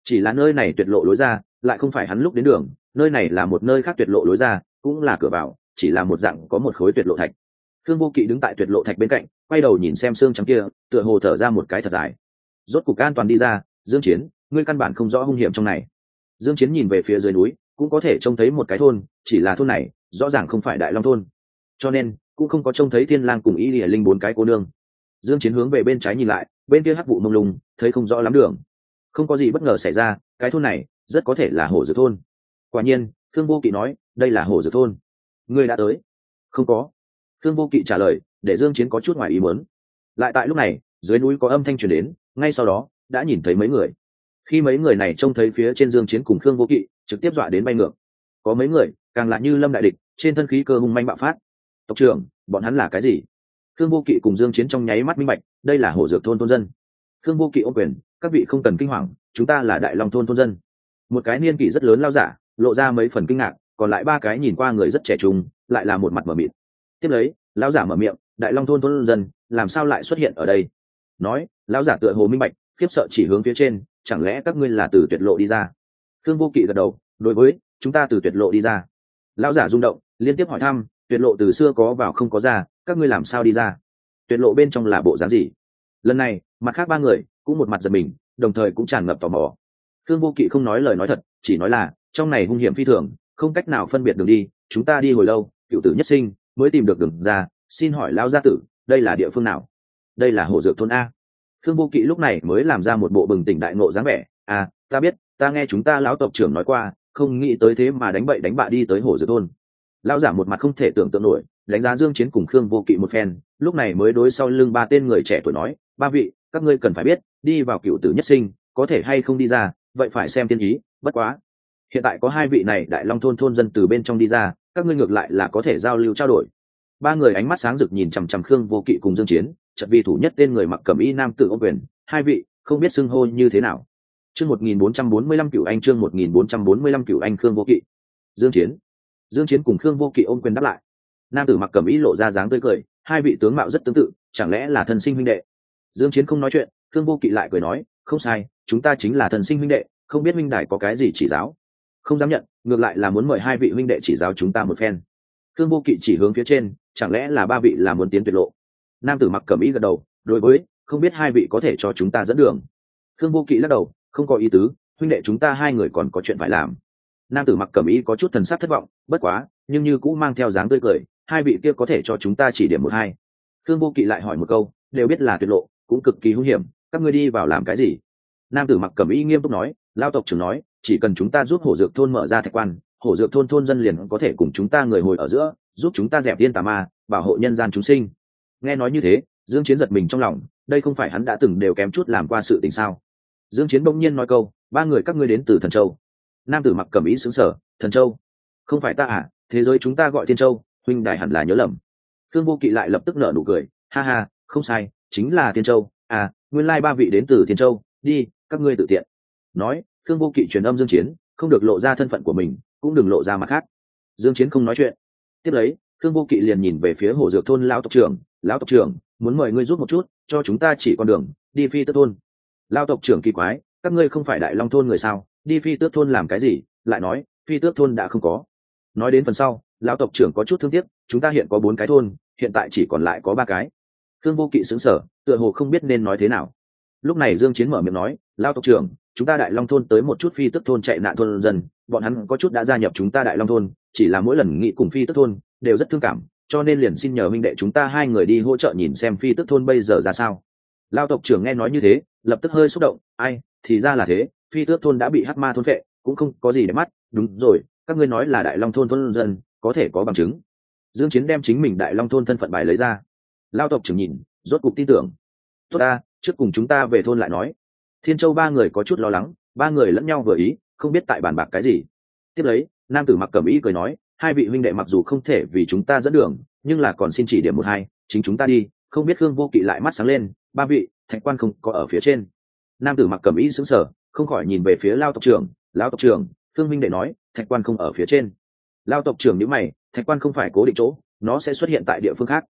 Speaker 1: chỉ là nơi này tuyệt lộ lối ra, lại không phải hắn lúc đến đường, nơi này là một nơi khác tuyệt lộ lối ra, cũng là cửa vào, chỉ là một dạng có một khối tuyệt lộ thạch. Thương vô kỵ đứng tại tuyệt lộ thạch bên cạnh, quay đầu nhìn xem xương trắng kia, tựa hồ thở ra một cái thật dài. Rốt cục an toàn đi ra, dương chiến, ngươi căn bản không rõ hung hiểm trong này. Dương chiến nhìn về phía dưới núi, cũng có thể trông thấy một cái thôn, chỉ là thôn này, rõ ràng không phải đại long thôn. Cho nên, cũng không có trông thấy thiên lang cùng y lìa linh bốn cái cô nương. Dương chiến hướng về bên trái nhìn lại, bên kia hắc vụ mông lung, thấy không rõ lắm đường không có gì bất ngờ xảy ra, cái thôn này rất có thể là hồ dược thôn. Quả nhiên thương vô kỵ nói, đây là hồ dược thôn. Ngươi đã tới? Không có. Thương vô kỵ trả lời, để dương chiến có chút ngoài ý muốn. Lại tại lúc này, dưới núi có âm thanh truyền đến, ngay sau đó, đã nhìn thấy mấy người. Khi mấy người này trông thấy phía trên dương chiến cùng khương vô kỵ, trực tiếp dọa đến bay ngược. Có mấy người, càng lạ như lâm đại địch, trên thân khí cơ hung manh bạo phát. Tộc trưởng, bọn hắn là cái gì? Khương vô kỵ cùng dương chiến trong nháy mắt minh bạch, đây là hổ dược thôn thôn dân. Khương vô kỵ ô quyền các vị không cần kinh hoàng, chúng ta là đại long thôn thôn dân. Một cái niên kỷ rất lớn lao giả, lộ ra mấy phần kinh ngạc, còn lại ba cái nhìn qua người rất trẻ trung, lại là một mặt mở mịt. Tiếp lấy lão giả mở miệng, đại long thôn thôn dân, làm sao lại xuất hiện ở đây? Nói lão giả tựa hồ minh bạch, khiếp sợ chỉ hướng phía trên, chẳng lẽ các ngươi là từ tuyệt lộ đi ra? Thương vô kỵ gật đầu, đối với, chúng ta từ tuyệt lộ đi ra. Lão giả rung động, liên tiếp hỏi thăm, tuyệt lộ từ xưa có vào không có ra, các ngươi làm sao đi ra? Tuyệt lộ bên trong là bộ dáng gì? Lần này, mặt khác ba người cũng một mặt giật mình, đồng thời cũng tràn ngập tò mò. Thương vô kỵ không nói lời nói thật, chỉ nói là, trong này hung hiểm phi thường, không cách nào phân biệt đường đi, chúng ta đi hồi lâu, cựu tử nhất sinh, mới tìm được đường ra, xin hỏi lão gia tử, đây là địa phương nào? Đây là hồ dược thôn a. Thương vô kỵ lúc này mới làm ra một bộ bừng tỉnh đại ngộ dáng vẻ à ta biết, ta nghe chúng ta lão tộc trưởng nói qua, không nghĩ tới thế mà đánh bậy đánh bạ đi tới hồ dược thôn. Lão giả một mặt không thể tưởng tượng nổi, đánh giá dương chiến cùng khương vô kỵ một phen, lúc này mới đối sau lưng ba tên người trẻ tuổi nói, ba vị các ngươi cần phải biết, đi vào cựu tử nhất sinh, có thể hay không đi ra, vậy phải xem tiên ý, bất quá. Hiện tại có hai vị này đại long thôn thôn dân từ bên trong đi ra, các ngươi ngược lại là có thể giao lưu trao đổi. Ba người ánh mắt sáng rực nhìn chằm chằm khương vô kỵ cùng dương chiến, chợt vi thủ nhất tên người mặc cẩm y nam tự ô quyền, hai vị, không biết xưng hô như thế nào. Chương 1445 cửu anh, chương 1445 cửu anh, khương vô kỵ. Dương chiến. Dương chiến cùng khương vô kỵ ôm quyền đáp lại. Nam tử mặc cẩm y lộ ra dáng tươi cười, hai vị tướng mạo rất tương tự, chẳng lẽ là thân sinh huynh đệ? Dương chiến không nói chuyện Thương vô kỵ lại cười nói, không sai, chúng ta chính là thần sinh huynh đệ, không biết huynh đài có cái gì chỉ giáo. Không dám nhận, ngược lại là muốn mời hai vị huynh đệ chỉ giáo chúng ta một phen. Thương vô kỵ chỉ hướng phía trên, chẳng lẽ là ba vị là muốn tiến tuyệt lộ? Nam tử mặc cẩm ý gật đầu, đối với, không biết hai vị có thể cho chúng ta dẫn đường. Thương vô kỵ lắc đầu, không có ý tứ, huynh đệ chúng ta hai người còn có chuyện phải làm. Nam tử mặc cẩm ý có chút thần sắc thất vọng, bất quá, nhưng như cũng mang theo dáng tươi cười, hai vị kia có thể cho chúng ta chỉ điểm một hai. Thương vô kỵ lại hỏi một câu, đều biết là tuyệt lộ cũng cực kỳ hữu hiểm, các ngươi đi vào làm cái gì? Nam tử mặc cẩm y nghiêm túc nói, lao tộc trưởng nói, chỉ cần chúng ta giúp hổ dược thôn mở ra thạch quan hổ dược thôn thôn dân liền có thể cùng chúng ta người hồi ở giữa, giúp chúng ta dẹp tiên tà ma, bảo hộ nhân gian chúng sinh. Nghe nói như thế, dương chiến giật mình trong lòng, đây không phải hắn đã từng đều kém chút làm qua sự tình sao? Dương chiến bỗng nhiên nói câu, ba người các ngươi đến từ thần châu. Nam tử mặc cẩm ý sướng sở thần châu? Không phải ta à thế giới chúng ta gọi thiên châu, huynh đại hẳn là nhớ lầm. Thương vô kỵ lại lập tức nở nụ cười, ha ha, không sai chính là thiên châu. À nguyên lai ba vị đến từ thiên châu. Đi, các ngươi tự tiện. Nói thương vô kỵ truyền âm dương chiến, không được lộ ra thân phận của mình, cũng đừng lộ ra mặt khác. Dương chiến không nói chuyện. Tiếp lấy thương vô kỵ liền nhìn về phía hồ dược thôn lão tộc trưởng. Lão tộc trưởng, muốn mời ngươi giúp một chút, cho chúng ta chỉ con đường, đi phi tước thôn. Lão tộc trưởng kỳ quái, các ngươi không phải đại long thôn người sao? Đi phi tước thôn làm cái gì? Lại nói, phi tước thôn đã không có. Nói đến phần sau, lão tộc trưởng có chút thương tiếc, chúng ta hiện có bốn cái thôn, hiện tại chỉ còn lại có ba cái khương vô kỵ xứng sở tựa hồ không biết nên nói thế nào. Lúc này dương chiến mở miệng nói lão tộc trưởng chúng ta đại long thôn tới một chút phi tức thôn chạy nạn thôn dân bọn hắn có chút đã gia nhập chúng ta đại long thôn chỉ là mỗi lần nghị cùng phi tức thôn đều rất thương cảm cho nên liền xin nhờ minh đệ chúng ta hai người đi hỗ trợ nhìn xem phi tức thôn bây giờ ra sao. Lao tộc trưởng nghe nói như thế lập tức hơi xúc động ai thì ra là thế phi tước thôn đã bị hắc ma thôn phệ, cũng không có gì để mắt đúng rồi các ngươi nói là đại long thôn thôn dân có thể có bằng chứng. Dương chiến đem chính mình đại long thôn thân phận bài lấy ra lao tộc trưởng nhìn, rốt cục tin tưởng. Tốt ta, trước cùng chúng ta về thôn lại nói. Thiên châu ba người có chút lo lắng, ba người lẫn nhau vừa ý, không biết tại bàn bạc cái gì. Tiếp lấy, nam tử mặc cẩm ý cười nói, hai vị huynh đệ mặc dù không thể vì chúng ta dẫn đường, nhưng là còn xin chỉ điểm một hai, chính chúng ta đi, không biết khương vô kỵ lại mắt sáng lên, ba vị, thạch quan không có ở phía trên. Nam tử mặc cẩm ý sững sờ, không khỏi nhìn về phía lao tộc trưởng, lao tộc trưởng thương minh đệ nói, thạch quan không ở phía trên. Lao tộc trưởng nhữ mày, thạch quan không phải cố định chỗ, nó sẽ xuất hiện tại địa phương khác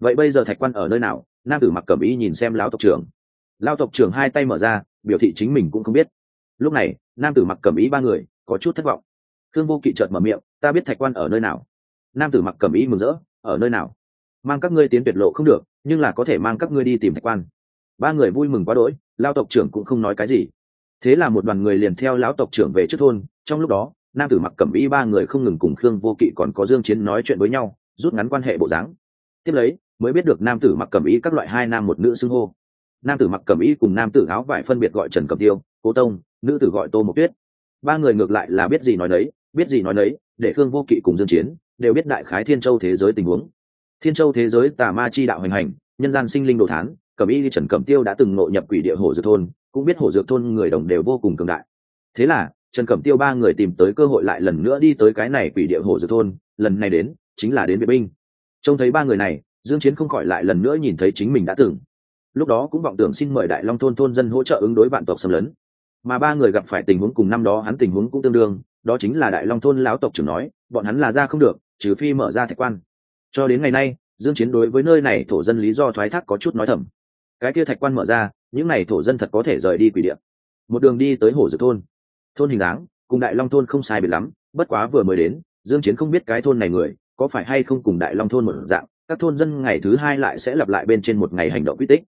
Speaker 1: vậy bây giờ thạch quan ở nơi nào? Nam tử mặc cẩm y nhìn xem lão tộc trưởng. Lao tộc trưởng hai tay mở ra, biểu thị chính mình cũng không biết. Lúc này, nam tử mặc cẩm y ba người có chút thất vọng. Thương vô kỵ chợt mở miệng, ta biết thạch quan ở nơi nào. Nam tử mặc cẩm y mừng rỡ, ở nơi nào? Mang các ngươi tiến tuyệt lộ không được, nhưng là có thể mang các ngươi đi tìm thạch quan. Ba người vui mừng quá đỗi lao tộc trưởng cũng không nói cái gì. Thế là một đoàn người liền theo lão tộc trưởng về trước thôn. Trong lúc đó, nam tử mặc cẩm y ba người không ngừng cùng khương vô kỵ còn có dương chiến nói chuyện với nhau, rút ngắn quan hệ bộ dáng. Tiếp lấy mới biết được nam tử mặc cẩm y các loại hai nam một nữ xưng hô. Nam tử mặc cẩm y cùng nam tử áo vải phân biệt gọi trần cẩm tiêu, cố tông, nữ tử gọi tô mộc tuyết. Ba người ngược lại là biết gì nói đấy biết gì nói đấy để khương vô kỵ cùng dương chiến đều biết đại khái thiên châu thế giới tình huống. Thiên châu thế giới tà ma chi đạo hành hành, nhân gian sinh linh đồ thán, cẩm y trần cẩm tiêu đã từng nội nhập quỷ địa hồ dược thôn, cũng biết hồ dược thôn người đồng đều vô cùng cường đại. Thế là, trần cẩm tiêu ba người tìm tới cơ hội lại lần nữa đi tới cái này quỷ địa hồ dược thôn, lần này đến chính là đến vệ binh. Trông thấy ba người này dương chiến không khỏi lại lần nữa nhìn thấy chính mình đã từng. Lúc đó cũng vọng tưởng xin mời đại long thôn thôn dân hỗ trợ ứng đối vạn tộc xâm lấn. Mà ba người gặp phải tình huống cùng năm đó hắn tình huống cũng tương đương, đó chính là đại long thôn lão tộc trưởng nói, bọn hắn là ra không được, trừ phi mở ra thạch quan. Cho đến ngày nay, dương chiến đối với nơi này thổ dân lý do thoái thác có chút nói thầm. Cái kia thạch quan mở ra, những này thổ dân thật có thể rời đi quỷ địa. Một đường đi tới hồ dược thôn. Thôn hình dáng, cùng đại long thôn không sai biệt lắm, bất quá vừa mới đến, dương chiến không biết cái thôn này người, có phải hay không cùng đại long thôn một dạng các thôn dân ngày thứ hai lại sẽ lặp lại bên trên một ngày hành động quy tích.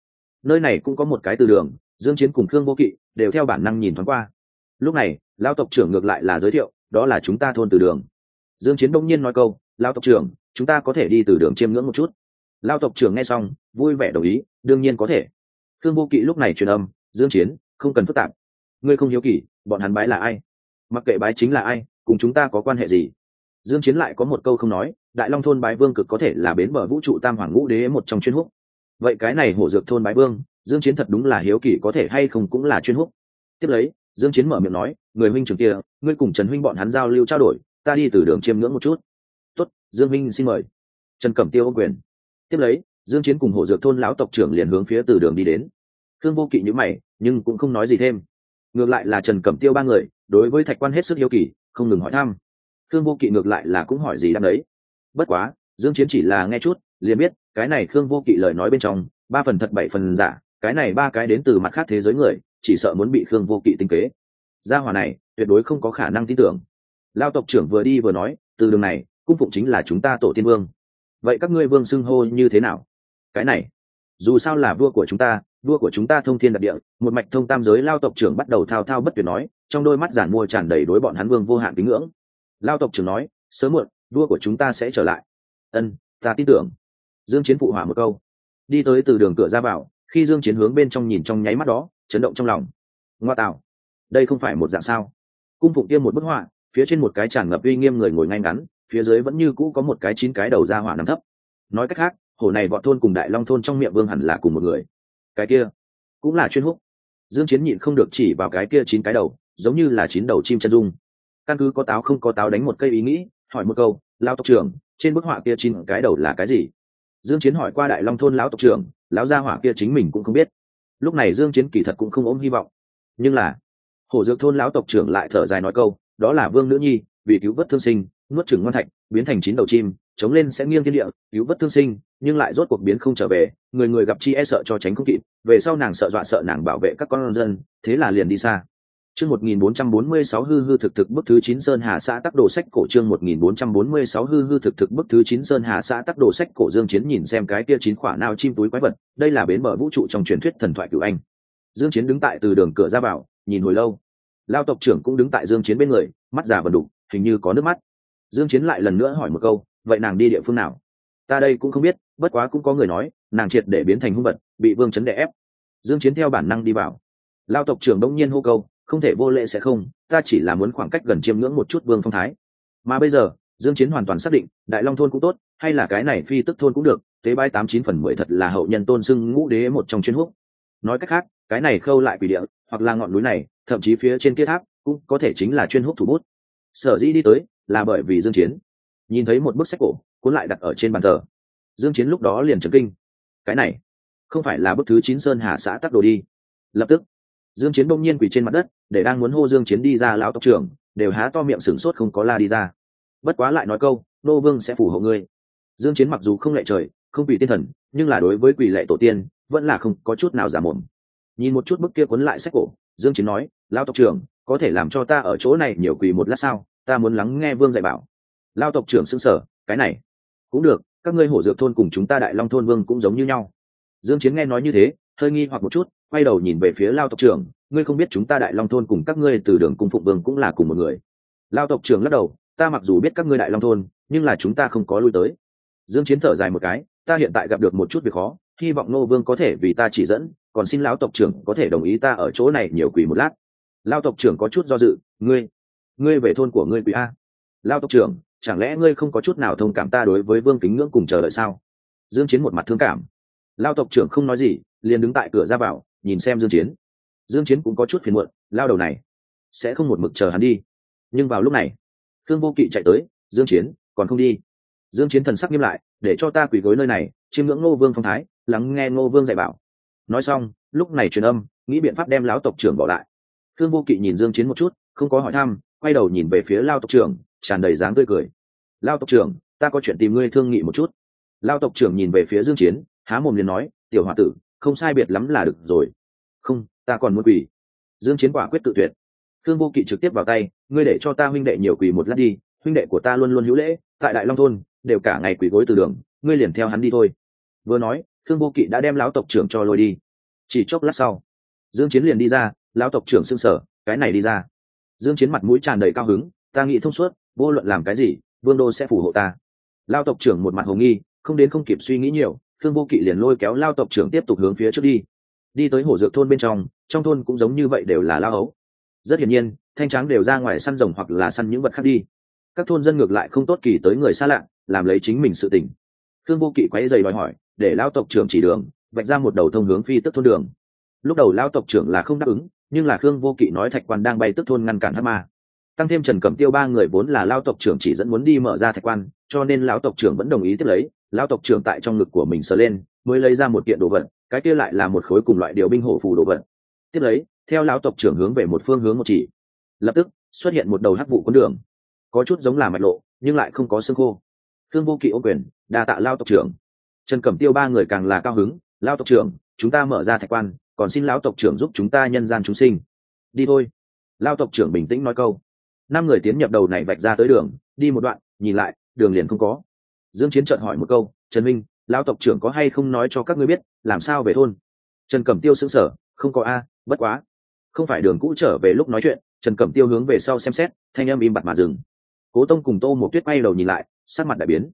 Speaker 1: Nơi này cũng có một cái từ đường, dương chiến cùng khương vô kỵ đều theo bản năng nhìn thoáng qua. Lúc này, lão tộc trưởng ngược lại là giới thiệu, đó là chúng ta thôn từ đường. Dương chiến đông nhiên nói câu, lão tộc trưởng, chúng ta có thể đi từ đường chiêm ngưỡng một chút. Lão tộc trưởng nghe xong, vui vẻ đồng ý, đương nhiên có thể. Khương vô kỵ lúc này truyền âm, dương chiến, không cần phức tạp. Ngươi không hiếu kỳ, bọn hắn bái là ai? Mặc kệ bái chính là ai, cùng chúng ta có quan hệ gì? Dương chiến lại có một câu không nói, đại long thôn bái vương cực có thể là bến bờ vũ trụ tam hoàng ngũ đế một trong chuyên húc. Vậy cái này hổ dược thôn bái vương, dương chiến thật đúng là hiếu kỳ có thể hay không cũng là chuyên húc. Tiếp lấy, dương chiến mở miệng nói, người huynh trưởng kia, ngươi cùng trần huynh bọn hắn giao lưu trao đổi, ta đi từ đường chiêm ngưỡng một chút. Tốt, dương huynh xin mời. Trần cẩm tiêu ô quyền. Tiếp lấy, dương chiến cùng hổ dược thôn lão tộc trưởng liền hướng phía từ đường đi đến. Thương vô kỵ như mày, nhưng cũng không nói gì thêm. Ngược lại là trần cẩm tiêu ba người, đối với thạch quan hết sức hiếu kỳ, không ngừng hỏi thăm khương vô kỵ ngược lại là cũng hỏi gì đang đấy. Bất quá, dương chiến chỉ là nghe chút, liền biết, cái này khương vô kỵ lời nói bên trong, ba phần thật, bảy phần giả, cái này ba cái đến từ mặt khác thế giới người, chỉ sợ muốn bị khương vô kỵ tinh kế. Gia hỏa này, tuyệt đối không có khả năng tin tưởng. Lao tộc trưởng vừa đi vừa nói, từ đường này, cung phụng chính là chúng ta tổ tiên vương. Vậy các ngươi vương xưng hô như thế nào? Cái này, dù sao là vua của chúng ta, vua của chúng ta thông thiên đặc địa, một mạch thông tam giới, lao tộc trưởng bắt đầu thao thao bất tuyệt nói, trong đôi mắt giản mua tràn đầy đối bọn hắn vương vô hạn kính ngưỡng lao tộc trưởng nói, sớm muộn, vua của chúng ta sẽ trở lại. Ân, ta tin tưởng. Dương chiến phụ hỏa một câu. Đi tới từ đường cửa ra vào, khi dương chiến hướng bên trong nhìn trong nháy mắt đó, chấn động trong lòng. Ngoa tạo, đây không phải một dạng sao? Cung phụng kia một bức họa, phía trên một cái tràn ngập uy nghiêm người ngồi ngay ngắn, phía dưới vẫn như cũ có một cái chín cái đầu ra hỏa nằm thấp. Nói cách khác hồ này vọt thôn cùng đại long thôn trong miệng vương hẳn là cùng một người. Cái kia cũng là chuyên húc. Dương chiến nhịn không được chỉ vào cái kia chín cái đầu, giống như là chín đầu chim chân dung căn cứ có táo không có táo đánh một cây ý nghĩ, hỏi một câu, lão tộc trưởng, trên bức họa kia chín cái đầu là cái gì? Dương chiến hỏi qua đại long thôn lão tộc trưởng, lão gia hỏa kia chính mình cũng không biết. Lúc này dương chiến kỳ thật cũng không ôm hy vọng. Nhưng là, hổ dược thôn lão tộc trưởng lại thở dài nói câu, đó là vương nữ nhi, vì cứu vớt thương sinh, nuốt chửng ngoan thạch, biến thành chín đầu chim, chống lên sẽ nghiêng thiên địa, cứu vớt thương sinh, nhưng lại rốt cuộc biến không trở về, người người gặp chi e sợ cho tránh không kịp, về sau nàng sợ dọa sợ nàng bảo vệ các con dân, thế là liền đi xa chương 1446 hư hư thực thực bức thứ 9 sơn hà xã tắc đồ sách cổ chương 1446 hư hư thực thực bức thứ 9 sơn hà xã tắc đồ sách cổ dương chiến nhìn xem cái kia chín khỏa nào chim túi quái vật, đây là bến mở vũ trụ trong truyền thuyết thần thoại cửu anh. Dương chiến đứng tại từ đường cửa ra vào, nhìn hồi lâu. Lao tộc trưởng cũng đứng tại dương chiến bên người, mắt già và đủ hình như có nước mắt. Dương chiến lại lần nữa hỏi một câu, vậy nàng đi địa phương nào? Ta đây cũng không biết, bất quá cũng có người nói, nàng triệt để biến thành hung vật, bị vương chấn đè ép. Dương chiến theo bản năng đi vào. Lao tộc trưởng đông nhiên hô câu không thể vô lễ sẽ không, ta chỉ là muốn khoảng cách gần chiêm ngưỡng một chút vương phong thái. Mà bây giờ, dương chiến hoàn toàn xác định, đại long thôn cũng tốt, hay là cái này phi tức thôn cũng được, tế bái tám chín phần mười thật là hậu nhân tôn xưng ngũ đế một trong chuyên húc. Nói cách khác, cái này khâu lại quỷ địa, hoặc là ngọn núi này, thậm chí phía trên kia tháp, cũng có thể chính là chuyên húc thủ bút. Sở dĩ đi tới, là bởi vì dương chiến. Nhìn thấy một bức sách cổ, cuốn lại đặt ở trên bàn thờ. Dương chiến lúc đó liền chấn kinh. Cái này, không phải là bức thứ chín sơn hà xã tắc đồ đi. Lập tức dương chiến bỗng nhiên quỳ trên mặt đất, để đang muốn hô dương chiến đi ra lão tộc trưởng, đều há to miệng sửng sốt không có la đi ra. Bất quá lại nói câu, nô vương sẽ phù hộ ngươi. Dương chiến mặc dù không lệ trời, không quỳ tiên thần, nhưng là đối với quỳ lệ tổ tiên, vẫn là không có chút nào giả mồm. Nhìn một chút bức kia cuốn lại sách cổ, dương chiến nói, lão tộc trưởng, có thể làm cho ta ở chỗ này nhiều quỳ một lát sao? Ta muốn lắng nghe vương dạy bảo. Lão tộc trưởng sững sờ, cái này, cũng được, các ngươi hổ dược thôn cùng chúng ta đại long thôn vương cũng giống như nhau. Dương chiến nghe nói như thế hơi nghi hoặc một chút, quay đầu nhìn về phía lao tộc trưởng, ngươi không biết chúng ta đại long thôn cùng các ngươi từ đường cung phụng vương cũng là cùng một người. Lao tộc trưởng lắc đầu, ta mặc dù biết các ngươi đại long thôn, nhưng là chúng ta không có lui tới. Dương chiến thở dài một cái, ta hiện tại gặp được một chút việc khó, hy vọng nô vương có thể vì ta chỉ dẫn, còn xin lão tộc trưởng có thể đồng ý ta ở chỗ này nhiều quỷ một lát. Lao tộc trưởng có chút do dự, ngươi ngươi về thôn của ngươi quỷ a. Lao tộc trưởng, chẳng lẽ ngươi không có chút nào thông cảm ta đối với vương kính ngưỡng cùng chờ đợi sao? Dương chiến một mặt thương cảm. Lao tộc trưởng không nói gì liền đứng tại cửa ra vào, nhìn xem dương chiến. Dương chiến cũng có chút phiền muộn, lao đầu này sẽ không một mực chờ hắn đi. Nhưng vào lúc này thương vô kỵ chạy tới, dương chiến, còn không đi? Dương chiến thần sắc nghiêm lại, để cho ta quỳ gối nơi này, chiêm ngưỡng ngô vương phong thái, lắng nghe ngô vương dạy bảo. Nói xong, lúc này truyền âm, nghĩ biện pháp đem lão tộc trưởng bỏ lại. Thương vô kỵ nhìn dương chiến một chút, không có hỏi thăm, quay đầu nhìn về phía lao tộc trưởng, tràn đầy dáng tươi cười. Lao tộc trưởng, ta có chuyện tìm ngươi thương nghị một chút. Lao tộc trưởng nhìn về phía dương chiến, há mồm liền nói, tiểu hòa tử không sai biệt lắm là được rồi. Không, ta còn muốn quỳ. Dương chiến quả quyết tự tuyệt. Thương vô kỵ trực tiếp vào tay, ngươi để cho ta huynh đệ nhiều quỳ một lát đi, huynh đệ của ta luôn luôn hữu lễ, tại đại long thôn, đều cả ngày quỳ gối từ đường, ngươi liền theo hắn đi thôi. Vừa nói thương vô kỵ đã đem lão tộc trưởng cho lôi đi. Chỉ chốc lát sau, dương chiến liền đi ra, lão tộc trưởng sưng sở cái này đi ra. Dương chiến mặt mũi tràn đầy cao hứng, ta nghĩ thông suốt, vô luận làm cái gì, vương đô sẽ phù hộ ta. Lão tộc trưởng một mặt hồ nghi, không đến không kịp suy nghĩ nhiều thương vô kỵ liền lôi kéo lao tộc trưởng tiếp tục hướng phía trước đi. Đi tới hồ dược thôn bên trong trong thôn cũng giống như vậy đều là lao ấu rất hiển nhiên, thanh tráng đều ra ngoài săn rồng hoặc là săn những vật khác đi. Các thôn dân ngược lại không tốt kỳ tới người xa lạ, làm lấy chính mình sự tình. Thương vô kỵ quay dày đòi hỏi, để lao tộc trưởng chỉ đường, vạch ra một đầu thông hướng phi tức thôn đường. Lúc đầu lao tộc trưởng là không đáp ứng, nhưng là khương vô kỵ nói thạch quan đang bay tức thôn ngăn cản hát ma. Tăng thêm trần cẩm tiêu ba người vốn là lao tộc trưởng chỉ dẫn muốn đi mở ra thạch quan cho nên lão tộc trưởng vẫn đồng ý tiếp lấy, lão tộc trưởng tại trong ngực của mình sờ lên, mới lấy ra một kiện đồ vật, cái kia lại là một khối cùng loại điều binh hổ phù đồ vật. Tiếp lấy, theo lão tộc trưởng hướng về một phương hướng một chỉ. Lập tức, xuất hiện một đầu hắc vụ con đường. Có chút giống là mạch lộ, nhưng lại không có xương khô. Thương vô kỵ ô quyền, đa tạ lao tộc trưởng. Trần cẩm tiêu ba người càng là cao hứng lao tộc trưởng, chúng ta mở ra thạch quan, còn xin lão tộc trưởng giúp chúng ta nhân gian chúng sinh. Đi thôi. Lao tộc trưởng bình tĩnh nói câu. Năm người tiến nhập đầu này vạch ra tới đường, đi một đoạn, nhìn lại đường liền không có. Dương chiến chợt hỏi một câu, trần minh, lão tộc trưởng có hay không nói cho các ngươi biết, làm sao về thôn? Trần cẩm tiêu sững sờ, không có a, bất quá. Không phải đường cũ trở về lúc nói chuyện. Trần cẩm tiêu hướng về sau xem xét, thanh âm im bặt mà dừng. Cố tông cùng tô một tuyết quay đầu nhìn lại, sắc mặt đại biến.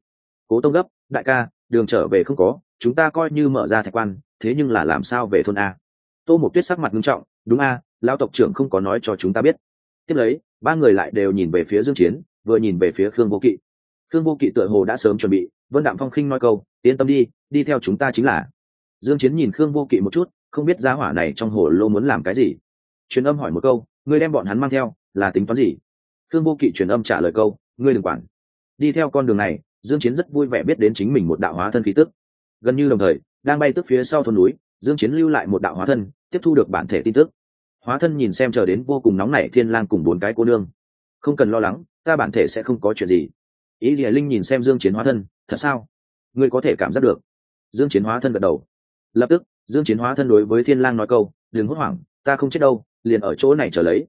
Speaker 1: Cố tông gấp, đại ca, đường trở về không có, chúng ta coi như mở ra thạch quan, thế nhưng là làm sao về thôn a? Tô một tuyết sắc mặt nghiêm trọng, đúng a, lão tộc trưởng không có nói cho chúng ta biết. Tiếp lấy, ba người lại đều nhìn về phía dương chiến, vừa nhìn về phía khương vô kỵ khương vô kỵ tựa hồ đã sớm chuẩn bị, vân đạm phong khinh nói câu, yên tâm đi đi theo chúng ta chính là. Dương chiến nhìn khương vô kỵ một chút, không biết giá hỏa này trong hồ lô muốn làm cái gì. Truyền âm hỏi một câu, ngươi đem bọn hắn mang theo, là tính toán gì? Khương vô kỵ truyền âm trả lời câu, ngươi đừng quản. Đi theo con đường này, dương chiến rất vui vẻ biết đến chính mình một đạo hóa thân khí tức. Gần như đồng thời, đang bay tức phía sau thôn núi, dương chiến lưu lại một đạo hóa thân, tiếp thu được bản thể tin tức. Hóa thân nhìn xem chờ đến vô cùng nóng nảy thiên lang cùng bốn cái cô nương. Không cần lo lắng, ta bản thể sẽ không có chuyện gì ý lìa linh nhìn xem dương chiến hóa thân, thật sao? Ngươi có thể cảm giác được? Dương chiến hóa thân gật đầu. Lập tức, dương chiến hóa thân đối với thiên lang nói câu, đừng hốt hoảng, ta không chết đâu, liền ở chỗ này chờ lấy.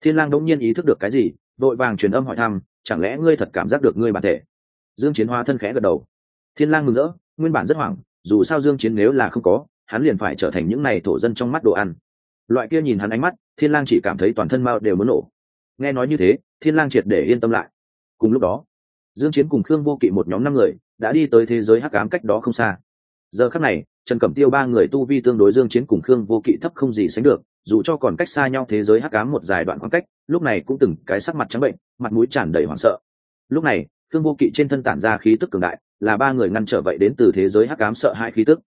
Speaker 1: Thiên lang đống nhiên ý thức được cái gì, đội vàng truyền âm hỏi thăm, chẳng lẽ ngươi thật cảm giác được ngươi bản thể? Dương chiến hóa thân khẽ gật đầu. Thiên lang mừng rỡ, nguyên bản rất hoảng, dù sao dương chiến nếu là không có, hắn liền phải trở thành những này thổ dân trong mắt đồ ăn. Loại kia nhìn hắn ánh mắt, thiên lang chỉ cảm thấy toàn thân mao đều muốn nổ. Nghe nói như thế, thiên lang triệt để yên tâm lại. Cùng lúc đó dương chiến cùng khương vô kỵ một nhóm năm người đã đi tới thế giới hắc ám cách đó không xa. Giờ khắc này, trần cẩm tiêu ba người tu vi tương đối dương chiến cùng khương vô kỵ thấp không gì sánh được, dù cho còn cách xa nhau thế giới hắc ám một dài đoạn khoảng cách, lúc này cũng từng cái sắc mặt trắng bệnh, mặt mũi tràn đầy hoảng sợ. Lúc này thương vô kỵ trên thân tản ra khí tức cường đại, là ba người ngăn trở vậy đến từ thế giới hắc ám sợ hãi khí tức.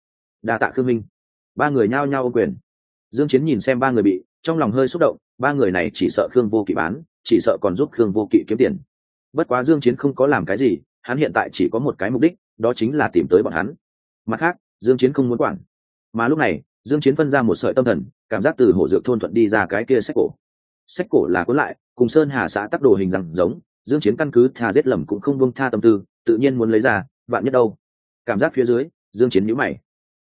Speaker 1: Đa tạ khương minh. Ba người nhao nhao ô quyền. Dương chiến nhìn xem ba người bị, trong lòng hơi xúc động, ba người này chỉ sợ khương vô kỵ bán, chỉ sợ còn giúp khương vô kỵ kiếm tiền bất quá dương chiến không có làm cái gì, hắn hiện tại chỉ có một cái mục đích, đó chính là tìm tới bọn hắn. Mặt khác, dương chiến không muốn quản. Mà lúc này, dương chiến phân ra một sợi tâm thần, cảm giác từ hồ dược thôn thuận đi ra cái kia sách cổ. Sách cổ là cuốn lại, cùng sơn hà xã tác đồ hình rằng giống, dương chiến căn cứ tha giết lầm cũng không buông tha tâm tư, tự nhiên muốn lấy ra bạn nhất đâu. Cảm giác phía dưới, dương chiến nhíu mày.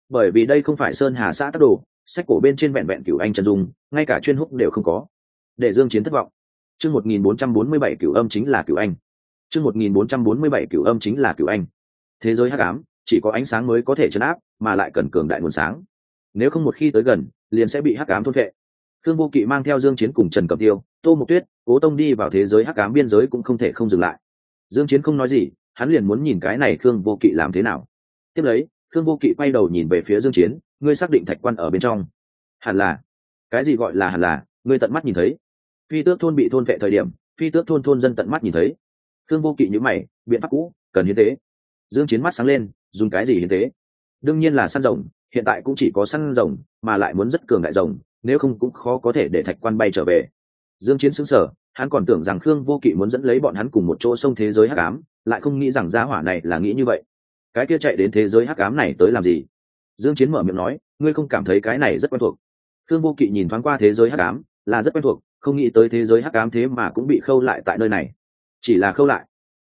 Speaker 1: Bởi vì đây không phải sơn hà xã tác đồ, sách cổ bên trên vẹn vẹn cửu anh chân dung, ngay cả chuyên húc đều không có. Để dương chiến thất vọng chương 1447 cửu âm chính là cửu anh. Chương 1447 cửu âm chính là cửu anh. Thế giới hắc ám, chỉ có ánh sáng mới có thể chấn áp, mà lại cần cường đại nguồn sáng. Nếu không một khi tới gần, liền sẽ bị hắc ám thôn phệ. thương vô kỵ mang theo dương chiến cùng trần cẩm tiêu, tô mộc tuyết, cố tông đi vào thế giới hắc ám biên giới cũng không thể không dừng lại. Dương chiến không nói gì, hắn liền muốn nhìn cái này thương vô kỵ làm thế nào. Tiếp lấy thương vô kỵ quay đầu nhìn về phía dương chiến, ngươi xác định thạch quan ở bên trong. Hẳn là. Cái gì gọi là hẳn là, ngươi tận mắt nhìn thấy phi tước thôn bị thôn vệ thời điểm, phi tước thôn thôn dân tận mắt nhìn thấy. Thương vô kỵ như mày, biện pháp cũ, cần hiến tế. Dương chiến mắt sáng lên, dùng cái gì hiến tế? Đương nhiên là săn rồng, hiện tại cũng chỉ có săn rồng, mà lại muốn rất cường đại rồng, nếu không cũng khó có thể để thạch quan bay trở về. Dương chiến sững sờ, hắn còn tưởng rằng khương vô kỵ muốn dẫn lấy bọn hắn cùng một chỗ sông thế giới hắc ám, lại không nghĩ rằng gia hỏa này là nghĩ như vậy. Cái kia chạy đến thế giới hắc ám này tới làm gì? Dương chiến mở miệng nói, ngươi không cảm thấy cái này rất quen thuộc. Khương vô kỵ nhìn thoáng qua thế giới hắc ám, là rất quen thuộc không nghĩ tới thế giới hắc ám thế mà cũng bị khâu lại tại nơi này. Chỉ là khâu lại.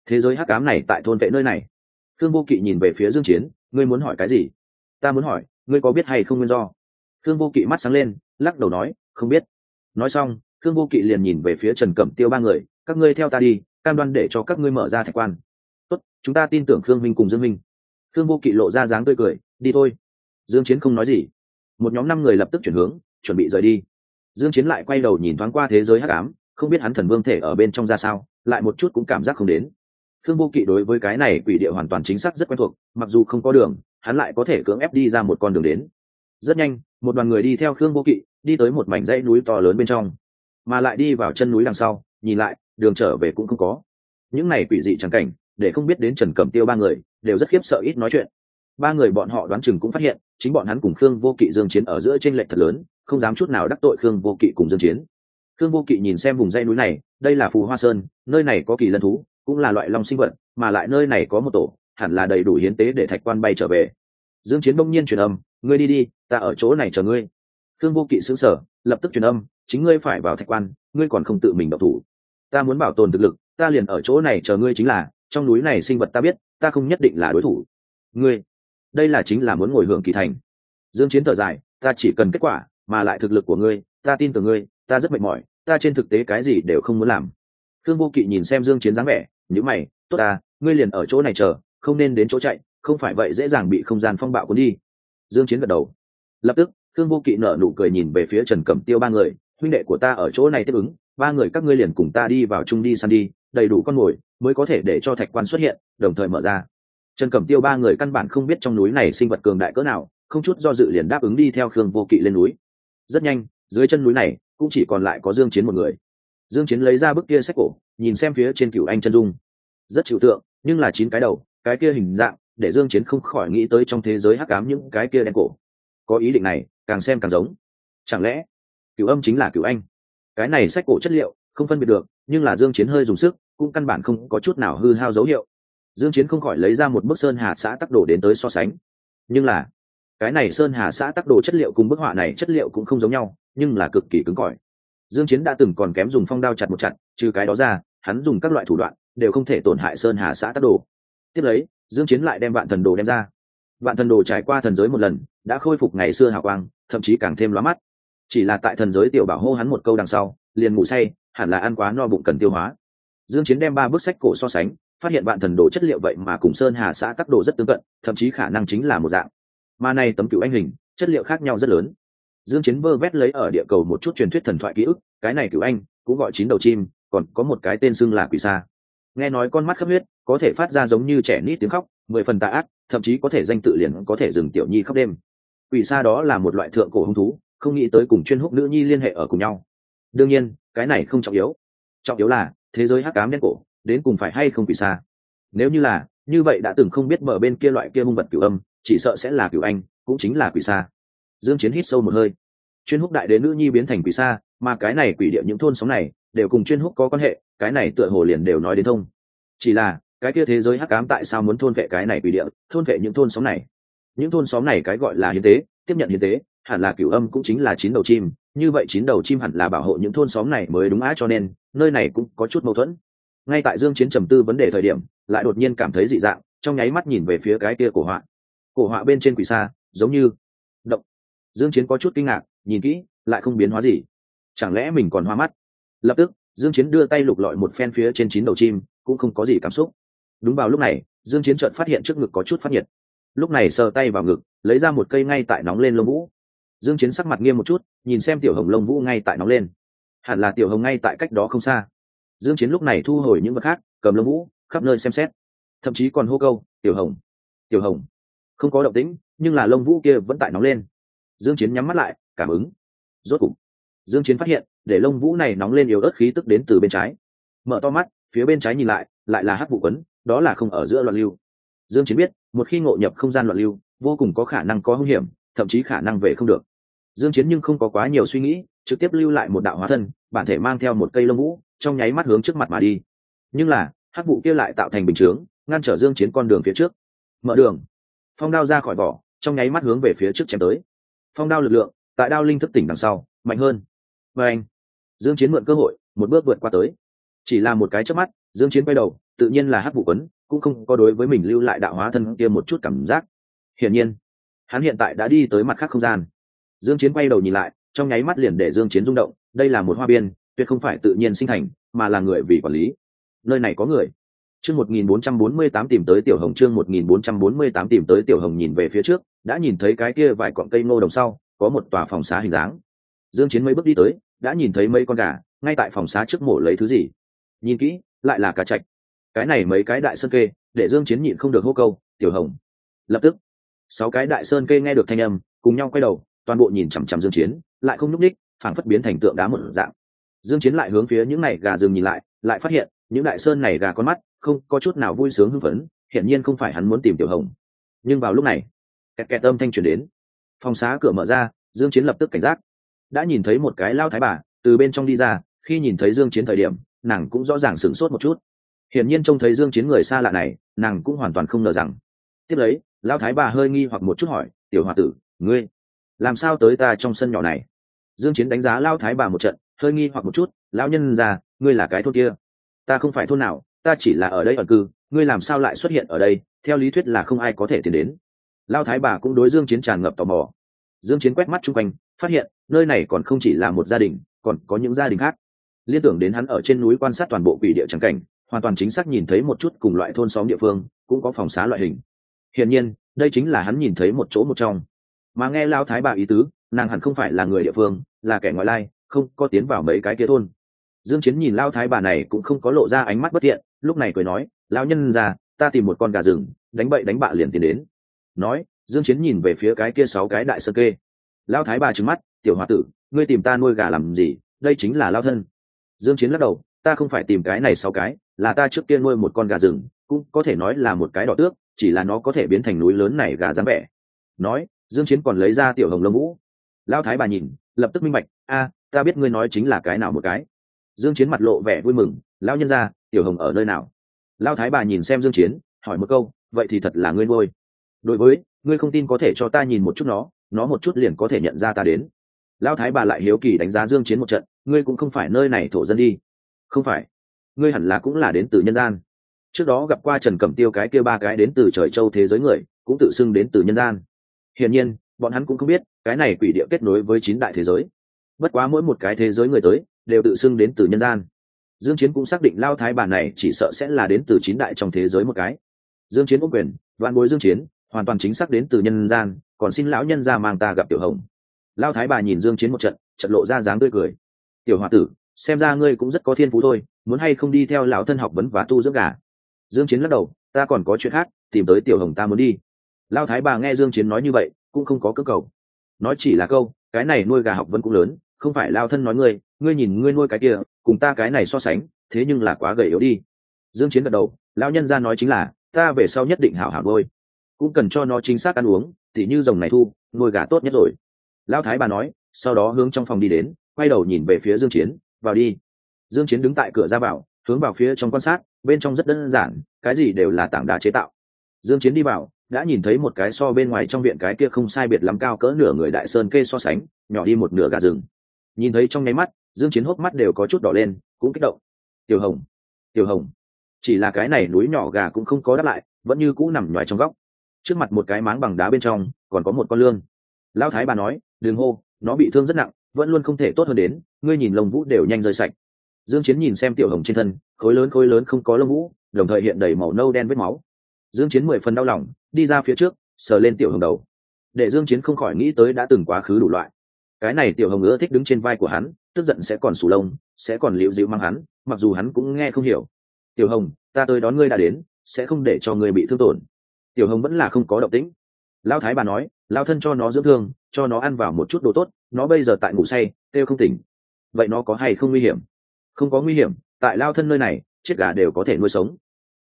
Speaker 1: Thế giới hắc ám này tại thôn vệ nơi này. Khương vô kỵ nhìn về phía dương chiến, ngươi muốn hỏi cái gì? Ta muốn hỏi, ngươi có biết hay không nguyên do? Khương vô kỵ mắt sáng lên, lắc đầu nói, không biết. Nói xong, khương vô kỵ liền nhìn về phía trần cẩm tiêu ba người, các ngươi theo ta đi, cam đoan để cho các ngươi mở ra thạch quan. Tốt, chúng ta tin tưởng khương minh cùng dương minh. Khương vô kỵ lộ ra dáng tươi cười, đi thôi. Dương chiến không nói gì. Một nhóm năm người lập tức chuyển hướng, chuẩn bị rời đi dương chiến lại quay đầu nhìn thoáng qua thế giới hắc ám, không biết hắn thần vương thể ở bên trong ra sao, lại một chút cũng cảm giác không đến. Thương vô kỵ đối với cái này quỷ địa hoàn toàn chính xác rất quen thuộc, mặc dù không có đường, hắn lại có thể cưỡng ép đi ra một con đường đến. Rất nhanh, một đoàn người đi theo khương vô kỵ, đi tới một mảnh dãy núi to lớn bên trong, mà lại đi vào chân núi đằng sau, nhìn lại, đường trở về cũng không có. Những này quỷ dị chẳng cảnh, để không biết đến trần cẩm tiêu ba người, đều rất khiếp sợ ít nói chuyện ba người bọn họ đoán chừng cũng phát hiện, chính bọn hắn cùng khương vô kỵ dương chiến ở giữa trên lệch thật lớn, không dám chút nào đắc tội khương vô kỵ cùng dương chiến. Khương vô kỵ nhìn xem vùng dãy núi này, đây là phù hoa sơn, nơi này có kỳ lân thú, cũng là loại long sinh vật, mà lại nơi này có một tổ, hẳn là đầy đủ hiến tế để thạch quan bay trở về. Dương chiến đông nhiên truyền âm, ngươi đi đi, ta ở chỗ này chờ ngươi. Khương vô kỵ sững sờ, lập tức truyền âm, chính ngươi phải vào thạch quan, ngươi còn không tự mình độc thủ. Ta muốn bảo tồn thực lực, ta liền ở chỗ này chờ ngươi chính là, trong núi này sinh vật ta biết, ta không nhất định là đối thủ. Ngươi đây là chính là muốn ngồi hưởng kỳ thành. Dương chiến thở dài, ta chỉ cần kết quả, mà lại thực lực của ngươi, ta tin tưởng ngươi, ta rất mệt mỏi, ta trên thực tế cái gì đều không muốn làm. Thương vô kỵ nhìn xem dương chiến dáng vẻ những mày, tốt ta, ngươi liền ở chỗ này chờ, không nên đến chỗ chạy, không phải vậy dễ dàng bị không gian phong bạo cuốn đi. Dương chiến gật đầu. Lập tức thương vô kỵ nở nụ cười nhìn về phía trần cẩm tiêu ba người, huynh đệ của ta ở chỗ này tiếp ứng, ba người các ngươi liền cùng ta đi vào chung đi săn đi, đầy đủ con mồi, mới có thể để cho thạch quan xuất hiện, đồng thời mở ra trần cẩm tiêu ba người căn bản không biết trong núi này sinh vật cường đại cỡ nào, không chút do dự liền đáp ứng đi theo khương vô kỵ lên núi. Rất nhanh, dưới chân núi này cũng chỉ còn lại có dương chiến một người. Dương chiến lấy ra bức kia sách cổ, nhìn xem phía trên cửu anh chân dung. Rất chịu tượng, nhưng là chín cái đầu, cái kia hình dạng, để dương chiến không khỏi nghĩ tới trong thế giới hắc ám những cái kia đen cổ. Có ý định này, càng xem càng giống. Chẳng lẽ, cửu âm chính là cửu anh? Cái này sách cổ chất liệu, không phân biệt được, nhưng là dương chiến hơi dùng sức, cũng căn bản không có chút nào hư hao dấu hiệu dương chiến không khỏi lấy ra một bức sơn hà xã tắc đồ đến tới so sánh. Nhưng là, cái này sơn hà xã tắc đồ chất liệu cùng bức họa này chất liệu cũng không giống nhau, nhưng là cực kỳ cứng cỏi. Dương chiến đã từng còn kém dùng phong đao chặt một chặt, trừ cái đó ra, hắn dùng các loại thủ đoạn đều không thể tổn hại sơn hà xã tắc đồ. Tiếp lấy, dương chiến lại đem vạn thần đồ đem ra. Vạn thần đồ trải qua thần giới một lần, đã khôi phục ngày xưa hào quang, thậm chí càng thêm lóa mắt. Chỉ là tại thần giới tiểu bảo hô hắn một câu đằng sau, liền ngủ say, hẳn là ăn quá no bụng cần tiêu hóa. Dương chiến đem ba bức sách cổ so sánh phát hiện bạn thần đồ chất liệu vậy mà cùng sơn hà xã tắc đồ rất tương cận, thậm chí khả năng chính là một dạng. Mà này tấm cựu anh hình, chất liệu khác nhau rất lớn. Dương chiến vơ vét lấy ở địa cầu một chút truyền thuyết thần thoại ký ức, cái này cựu anh cũng gọi chín đầu chim, còn có một cái tên xưng là quỷ sa. Nghe nói con mắt khắp huyết, có thể phát ra giống như trẻ nít tiếng khóc, mười phần tà ác, thậm chí có thể danh tự liền có thể dừng tiểu nhi khóc đêm. Quỷ sa đó là một loại thượng cổ hung thú, không nghĩ tới cùng chuyên húc nữ nhi liên hệ ở cùng nhau. Đương nhiên, cái này không trọng yếu. Trọng yếu là, thế giới hắc ám đen cổ đến cùng phải hay không quỷ xa. Nếu như là, như vậy đã từng không biết mở bên kia loại kia hung vật cửu âm, chỉ sợ sẽ là cửu anh, cũng chính là quỷ xa. Dương chiến hít sâu một hơi. Chuyên húc đại đế nữ nhi biến thành quỷ xa, mà cái này quỷ địa những thôn xóm này, đều cùng chuyên húc có quan hệ, cái này tựa hồ liền đều nói đến thông. Chỉ là, cái kia thế giới hắc ám tại sao muốn thôn vệ cái này quỷ địa, thôn vệ những thôn xóm này? Những thôn xóm này cái gọi là hiến tế, tiếp nhận hiến tế, hẳn là cửu âm cũng chính là chín đầu chim, như vậy chín đầu chim hẳn là bảo hộ những thôn xóm này mới đúng á cho nên, nơi này cũng có chút mâu thuẫn ngay tại dương chiến trầm tư vấn đề thời điểm, lại đột nhiên cảm thấy dị dạng, trong nháy mắt nhìn về phía cái kia cổ họa. Cổ họa bên trên quỷ xa giống như động. Dương chiến có chút kinh ngạc, nhìn kỹ, lại không biến hóa gì. Chẳng lẽ mình còn hoa mắt? Lập tức, dương chiến đưa tay lục lọi một phen phía trên chín đầu chim, cũng không có gì cảm xúc. Đúng vào lúc này, dương chiến chợt phát hiện trước ngực có chút phát nhiệt. Lúc này sờ tay vào ngực, lấy ra một cây ngay tại nóng lên lông vũ. Dương chiến sắc mặt nghiêm một chút, nhìn xem tiểu hồng lông vũ ngay tại nóng lên. Hẳn là tiểu hồng ngay tại cách đó không xa dương chiến lúc này thu hồi những vật khác, cầm lông vũ, khắp nơi xem xét. Thậm chí còn hô câu, tiểu hồng tiểu hồng. Không có động tĩnh, nhưng là lông vũ kia vẫn tại nóng lên. Dương chiến nhắm mắt lại, cảm ứng. Rốt cục, dương chiến phát hiện, để lông vũ này nóng lên yếu ớt khí tức đến từ bên trái. Mở to mắt, phía bên trái nhìn lại lại là hắc vụ quấn, đó là không ở giữa loạn lưu. Dương chiến biết, một khi ngộ nhập không gian loạn lưu, vô cùng có khả năng có hung hiểm, thậm chí khả năng về không được. Dương chiến nhưng không có quá nhiều suy nghĩ, trực tiếp lưu lại một đạo hóa thân, bản thể mang theo một cây lông vũ trong nháy mắt hướng trước mặt mà đi. Nhưng là, hắc vụ kia lại tạo thành bình chướng, ngăn trở dương chiến con đường phía trước. Mở đường. Phong đao ra khỏi vỏ, trong nháy mắt hướng về phía trước chém tới. Phong đao lực lượng, tại đao linh thức tỉnh đằng sau, mạnh hơn. Và anh, dương chiến mượn cơ hội, một bước vượt qua tới. Chỉ là một cái chớp mắt, dương chiến quay đầu, tự nhiên là hắc vụ quấn, cũng không có đối với mình lưu lại đạo hóa thân kia một chút cảm giác. Hiển nhiên, hắn hiện tại đã đi tới mặt khác không gian. Dương chiến quay đầu nhìn lại, trong nháy mắt liền để dương chiến rung động, đây là một hoa biên tuyệt không phải tự nhiên sinh thành, mà là người vì quản lý. Nơi này có người. Chương 1448 tìm tới tiểu hồng, chương 1448 tìm tới tiểu hồng nhìn về phía trước, đã nhìn thấy cái kia vài cọng cây ngô đồng sau, có một tòa phòng xá hình dáng. Dương chiến mấy bước đi tới, đã nhìn thấy mấy con gà, ngay tại phòng xá trước mổ lấy thứ gì. Nhìn kỹ, lại là cá trạch cái này mấy cái đại sơn kê, để dương chiến nhịn không được hô câu, tiểu hồng. Lập tức, sáu cái đại sơn kê nghe được thanh âm, cùng nhau quay đầu, toàn bộ nhìn chằm chằm dương chiến, lại không nhúc ních phảng phất biến thành tượng đá một dạng dương chiến lại hướng phía những này gà rừng nhìn lại lại phát hiện, những đại sơn này gà con mắt, không có chút nào vui sướng hưng phấn, hiển nhiên không phải hắn muốn tìm tiểu hồng. Nhưng vào lúc này, kẹt kẹt âm thanh truyền đến. Phòng xá cửa mở ra, dương chiến lập tức cảnh giác. Đã nhìn thấy một cái lao thái bà, từ bên trong đi ra, khi nhìn thấy dương chiến thời điểm, nàng cũng rõ ràng sửng sốt một chút. Hiển nhiên trông thấy dương chiến người xa lạ này, nàng cũng hoàn toàn không ngờ rằng. Tiếp lấy, lao thái bà hơi nghi hoặc một chút hỏi, tiểu hòa tử, ngươi, làm sao tới ta trong sân nhỏ này? Dương chiến đánh giá lao thái bà một trận hơi nghi hoặc một chút, lão nhân già, ngươi là cái thôn kia? Ta không phải thôn nào, ta chỉ là ở đây ẩn cư, ngươi làm sao lại xuất hiện ở đây? Theo lý thuyết là không ai có thể tiến đến. Lao thái bà cũng đối dương chiến tràn ngập tò mò. Dương chiến quét mắt chung quanh, phát hiện nơi này còn không chỉ là một gia đình, còn có những gia đình khác. Liên tưởng đến hắn ở trên núi quan sát toàn bộ quỷ địa trắng cảnh, hoàn toàn chính xác nhìn thấy một chút cùng loại thôn xóm địa phương, cũng có phòng xá loại hình. Hiển nhiên, đây chính là hắn nhìn thấy một chỗ một trong. Mà nghe lao thái bà ý tứ, nàng hẳn không phải là người địa phương, là kẻ ngoại lai không có tiến vào mấy cái kia thôn. Dương chiến nhìn lao thái bà này cũng không có lộ ra ánh mắt bất thiện, lúc này cười nói lao nhân già ta tìm một con gà rừng, đánh bậy đánh bạ liền tiến đến. Nói, dương chiến nhìn về phía cái kia sáu cái đại sơ kê. Lao thái bà trừng mắt, tiểu hòa tử, ngươi tìm ta nuôi gà làm gì? Đây chính là lao thân. Dương chiến lắc đầu, ta không phải tìm cái này sáu cái, là ta trước kia nuôi một con gà rừng, cũng có thể nói là một cái đỏ tước, chỉ là nó có thể biến thành núi lớn này gà dáng vẻ. Nói, dương chiến còn lấy ra tiểu hồng lông vũ. Lao thái bà nhìn, lập tức minh bạch, a ta biết ngươi nói chính là cái nào một cái. Dương chiến mặt lộ vẻ vui mừng lao nhân gia, tiểu hồng ở nơi nào? Lão thái bà nhìn xem dương chiến, hỏi một câu, vậy thì thật là ngươi nuôi. Đối với, ngươi không tin có thể cho ta nhìn một chút nó nó một chút liền có thể nhận ra ta đến. Lão thái bà lại hiếu kỳ đánh giá dương chiến một trận, ngươi cũng không phải nơi này thổ dân đi. Không phải. Ngươi hẳn là cũng là đến từ nhân gian. Trước đó gặp qua trần cẩm tiêu cái kia ba cái đến từ trời châu thế giới người, cũng tự xưng đến từ nhân gian. Hiển nhiên, bọn hắn cũng không biết, cái này quỷ địa kết nối với chín đại thế giới bất quá mỗi một cái thế giới người tới, đều tự xưng đến từ nhân gian. Dương chiến cũng xác định lao thái bản này chỉ sợ sẽ là đến từ chín đại trong thế giới một cái. Dương chiến ôm quyền, vạn bối dương chiến, hoàn toàn chính xác đến từ nhân gian, còn xin lão nhân ra mang ta gặp tiểu hồng. Lao thái bà nhìn dương chiến một trận trận lộ ra dáng tươi cười. Tiểu hòa tử, xem ra ngươi cũng rất có thiên phú thôi, muốn hay không đi theo lão thân học vấn và tu dưỡng gà? Dương chiến lắc đầu, ta còn có chuyện khác, tìm tới tiểu hồng ta muốn đi. Lao thái bà nghe dương chiến nói như vậy, cũng không có cơ cầu. Nói chỉ là câu, cái này nuôi gà học vấn cũng lớn không phải lao thân nói ngươi ngươi nhìn ngươi nuôi cái kia, cùng ta cái này so sánh, thế nhưng là quá gầy yếu đi. Dương chiến gật đầu, lão nhân gia nói chính là, ta về sau nhất định hảo hảo nuôi. Cũng cần cho nó chính xác ăn uống thì như rồng này thu, nuôi gà tốt nhất rồi. Lão thái bà nói, sau đó hướng trong phòng đi đến, quay đầu nhìn về phía dương chiến, vào đi. Dương chiến đứng tại cửa ra vào, hướng vào phía trong quan sát, bên trong rất đơn giản, cái gì đều là tảng đá chế tạo. Dương chiến đi vào, đã nhìn thấy một cái so bên ngoài trong viện cái kia không sai biệt lắm cao cỡ nửa người đại sơn kê so sánh, nhỏ đi một nửa gà rừng nhìn thấy trong nháy mắt, dương chiến hốc mắt đều có chút đỏ lên, cũng kích động. Tiểu hồng tiểu hồng. Chỉ là cái này núi nhỏ gà cũng không có đáp lại, vẫn như cũ nằm ngoài trong góc. Trước mặt một cái máng bằng đá bên trong, còn có một con lương lão thái bà nói Đường hô, nó bị thương rất nặng, vẫn luôn không thể tốt hơn đến, ngươi nhìn lông vũ đều nhanh rơi sạch. Dương chiến nhìn xem tiểu hồng trên thân, khối lớn khối lớn không có lông vũ, đồng thời hiện đầy màu nâu đen vết máu. Dương chiến mười phần đau lòng, đi ra phía trước, sờ lên tiểu hồng đầu. Để dương chiến không khỏi nghĩ tới đã từng quá khứ đủ loại cái này tiểu hồng ưa thích đứng trên vai của hắn, tức giận sẽ còn sù lông, sẽ còn liễu dịu mang hắn, mặc dù hắn cũng nghe không hiểu. Tiểu hồng, ta tới đón ngươi đã đến, sẽ không để cho ngươi bị thương tổn. Tiểu hồng vẫn là không có động tĩnh. Lao thái bà nói lao thân cho nó dưỡng thương, cho nó ăn vào một chút đồ tốt, nó bây giờ tại ngủ say têu không tỉnh. Vậy nó có hay không nguy hiểm? Không có nguy hiểm, tại lao thân nơi này, chết gà đều có thể nuôi sống.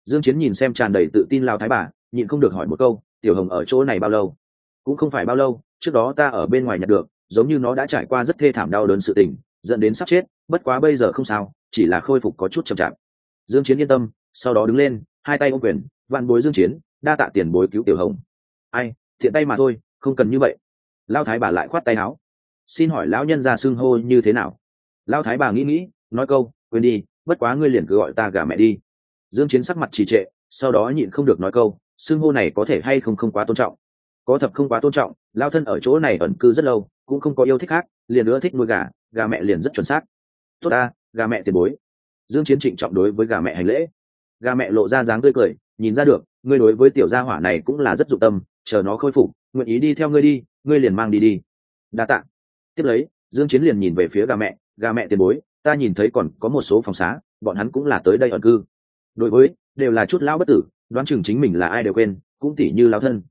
Speaker 1: Dương chiến nhìn xem tràn đầy tự tin lao thái bà, nhịn không được hỏi một câu, tiểu hồng ở chỗ này bao lâu? Cũng không phải bao lâu, trước đó ta ở bên ngoài nhặt được giống như nó đã trải qua rất thê thảm đau đớn sự tình, dẫn đến sắp chết, bất quá bây giờ không sao, chỉ là khôi phục có chút chậm chạp. Dương chiến yên tâm, sau đó đứng lên, hai tay ôm quyền, vạn bối dương chiến, đa tạ tiền bối cứu tiểu hồng. Ai, thiện tay mà thôi, không cần như vậy. Lao thái bà lại khoát tay áo. Xin hỏi lão nhân ra xưng hô như thế nào? Lao thái bà nghĩ nghĩ, nói câu, quên đi, bất quá ngươi liền cứ gọi ta gả mẹ đi. Dương chiến sắc mặt trì trệ, sau đó nhịn không được nói câu, xưng hô này có thể hay không không quá tôn trọng. Có thập không quá tôn trọng lao thân ở chỗ này ẩn cư rất lâu cũng không có yêu thích khác, liền nữa thích nuôi gà gà mẹ liền rất chuẩn xác. Tốt ta, gà mẹ tiền bối. Dương chiến trịnh trọng đối với gà mẹ hành lễ. Gà mẹ lộ ra dáng tươi cười, nhìn ra được, ngươi đối với tiểu gia hỏa này cũng là rất dụng tâm, chờ nó khôi phục, nguyện ý đi theo ngươi đi, ngươi liền mang đi đi. Đa tạ. Tiếp lấy, dương chiến liền nhìn về phía gà mẹ gà mẹ tiền bối, ta nhìn thấy còn có một số phòng xá, bọn hắn cũng là tới đây ẩn cư. Đối với, đều là chút lão bất tử, đoán chừng chính mình là ai đều quên, cũng tỉ như lão thân.